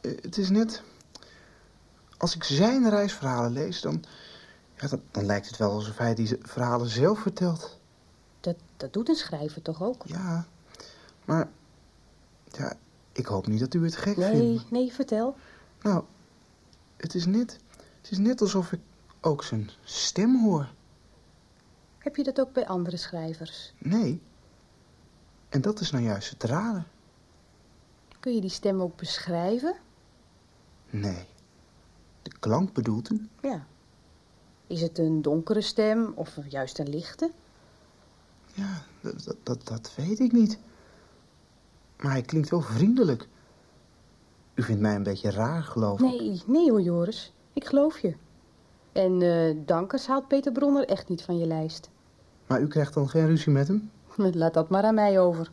eh, het is net... Als ik zijn reisverhalen lees, dan, ja, dan, dan lijkt het wel alsof hij die verhalen zelf vertelt. Dat, dat doet een schrijver toch ook? Ja, maar ja, ik hoop niet dat u het gek Nee, vindt. nee, vertel. Nou, het is net, het is net alsof ik ook zijn stem hoor. Heb je dat ook bij andere schrijvers? Nee. En dat is nou juist het rare. Kun je die stem ook beschrijven? Nee. De klank bedoelt u? Ja. Is het een donkere stem of juist een lichte? Ja, dat, dat, dat, dat weet ik niet. Maar hij klinkt wel vriendelijk. U vindt mij een beetje raar, geloof ik. Nee, nee hoor Joris. Ik geloof je. En eh Dankers haalt Peter Bronner echt niet van je lijst. Maar u krijgt dan geen ruzie met hem? Laat dat maar aan mij over.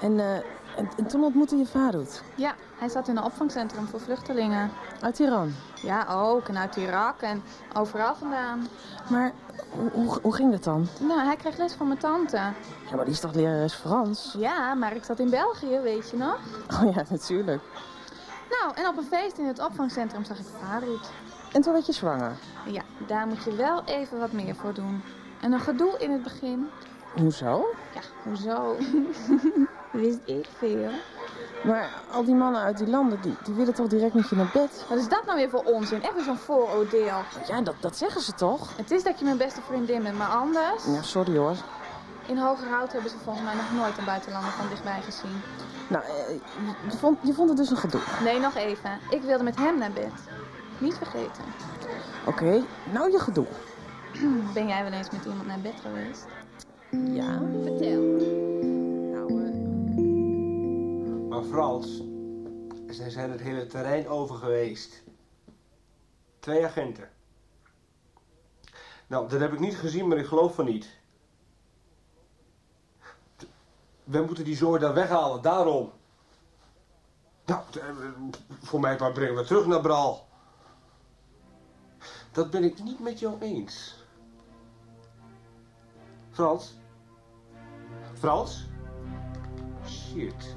En, eh, en, en toen ontmoette je Farud. Ja, hij zat in een opvangcentrum voor vluchtelingen. Uit Iran. Ja, ook. En uit Irak en overal vandaan. Maar hoe, hoe, hoe ging dat dan? Nou, hij kreeg les van mijn tante. Ja, maar die is toch lerares Frans? Ja, maar ik zat in België, weet je nog? Oh ja, natuurlijk. Nou, en op een feest in het opvangcentrum zag ik Farud. En toen werd je zwanger. Ja, daar moet je wel even wat meer voor doen. En een gedoe in het begin. Hoezo? Ja, hoezo? Wist ik veel. Maar al die mannen uit die landen, die, die willen toch direct met je naar bed? Wat is dat nou weer voor onzin? Even zo'n vooroordeel. Ja, dat, dat zeggen ze toch? Het is dat je mijn beste vriendin bent, maar anders... Ja, sorry hoor. In Hogerhout hebben ze volgens mij nog nooit een buitenlander van dichtbij gezien. Nou, eh, je, je vond, je vond het dus een gedoe. Nee, nog even. Ik wilde met hem naar bed. Niet vergeten. Oké, nou je gedoe. Ben jij wel eens met iemand naar bed geweest? Ja. Vertel. Maar Frans, zij zijn het hele terrein over geweest. Twee agenten. Nou, dat heb ik niet gezien, maar ik geloof van niet. We moeten die zooi daar weghalen, daarom. Nou, eh, voor mij maar brengen we terug naar Bral. Dat ben ik niet met jou eens. Frans? Frans? Shit.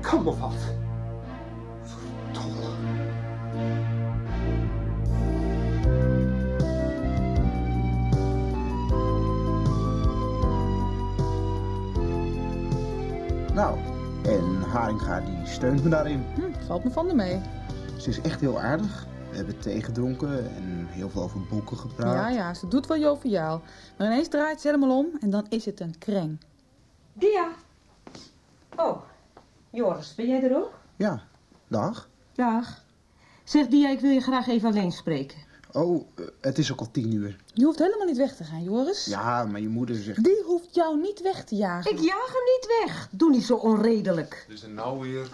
Kan me wat. Verdomme. Nou, en Haringa die steunt me daarin. Hm, valt me van de mee. Ze is echt heel aardig. We hebben thee gedronken en heel veel over boeken gepraat. Ja, ja, ze doet wel joviaal. Maar ineens draait ze helemaal om en dan is het een kreng. Dia. Oh, Joris, ben jij er ook? Ja, dag. Dag. Zeg Dia, ik wil je graag even alleen spreken. Oh, eh, het is ook al tien uur. Je hoeft helemaal niet weg te gaan, Joris. Ja, maar je moeder zegt... Die hoeft jou niet weg te jagen. Ik jaag hem niet weg. Doe niet zo onredelijk. Dus en nou weer?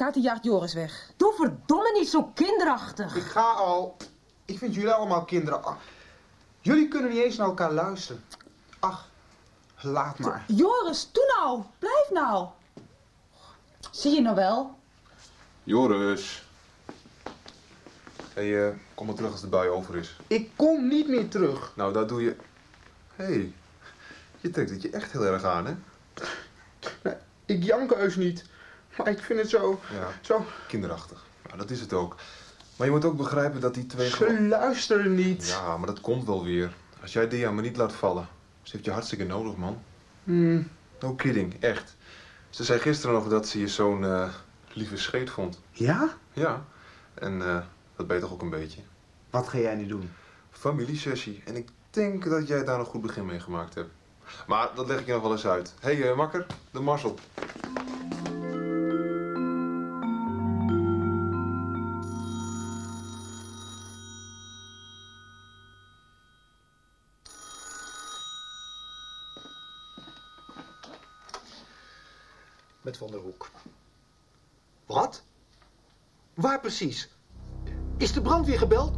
Kati jaagt Joris weg. Doe verdomme niet zo kinderachtig. Ik ga al. Ik vind jullie allemaal kinderen. Jullie kunnen niet eens naar elkaar luisteren. Ach, laat maar. Joris, doe nou. Blijf nou. Zie je nou wel? Joris. Hé, eh, kom maar terug als de bui over is. Ik kom niet meer terug. Nou, dat doe je... Hé, hey, je trekt het je echt heel erg aan, hè? Ik jank heus niet. Maar ik vind het zo... Ja, Zo... kinderachtig. Nou, dat is het ook. Maar je moet ook begrijpen dat die twee... Ze luisteren niet. Ja, maar dat komt wel weer. Als jij Dia maar niet laat vallen. Ze heeft je hartstikke nodig, man. Hmm, No kidding, echt. Ze zei gisteren nog dat ze je zo'n eh, lieve scheet vond. Ja? Ja. En eh, dat weet toch ook een beetje. Wat ga jij nu doen? Familiesessie. En ik denk dat jij daar een goed begin mee gemaakt hebt. Maar dat leg ik je nog wel eens uit. Hé, hey, eh, makker, de Marcel. Waar precies? Is de brandweer gebeld?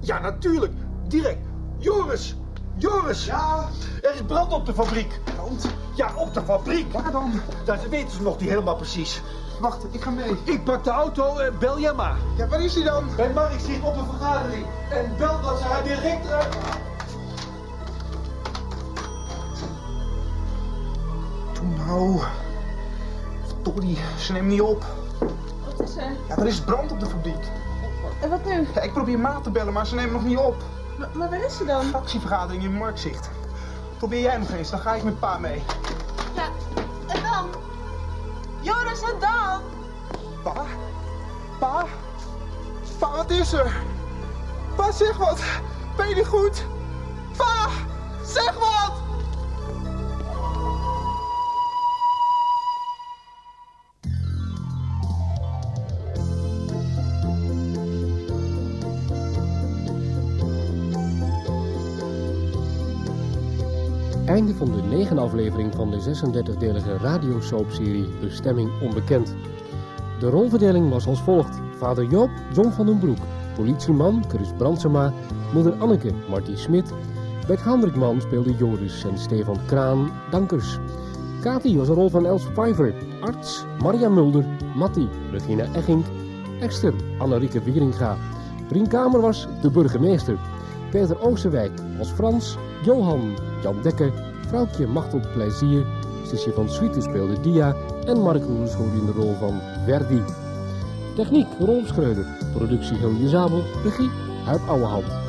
Ja, natuurlijk. Direct. Joris! Joris! Ja? Er is brand op de fabriek. Brand? Ja, op de fabriek. Waar dan? Dat weten ze nog niet helemaal precies. Wacht, ik ga mee. Ik pak de auto, eh, bel jij maar. Ja, waar is hij dan? Bij Mark zit op een vergadering. En bel dat ze haar direct... eh, Toen nou. Ze neemt niet op. Er? Ja, er is brand op de fabriek. En wat nu? Ja, ik probeer ma te bellen, maar ze neemt nog niet op. Maar, maar waar is ze dan? Actievergadering in Markzicht. Probeer jij nog eens, dan ga ik met pa mee. Ja, en dan? Joris, en dan? Pa? Pa? Pa, wat is er? Pa, zeg wat. Ben je niet goed? Pa, zeg wat! Van de negende aflevering van de 36-delige radiosoapserie Bestemming Onbekend. De rolverdeling was als volgt. Vader Joop, John van den Broek. Politieman, Chris Brandsema. Moeder Anneke, Marty Smit. Bert Hendrikman speelde Joris en Stefan Kraan, Dankers. Kati was de rol van Els Pfeiffer. Arts, Maria Mulder. Matti, Regina Egging. Esther, Annarieke Wieringa. Rien Kamer was de burgemeester. Peter Oosterwijk als Frans. Johan, Jan Dekker. Vrouwtje Machtel Plezier. Sissy van Swieten speelde Dia. En Mark hoorde in de rol van Verdi. Techniek Rolf Schreuder. Productie Hilje Zabel. Regie Huip Ouwehand.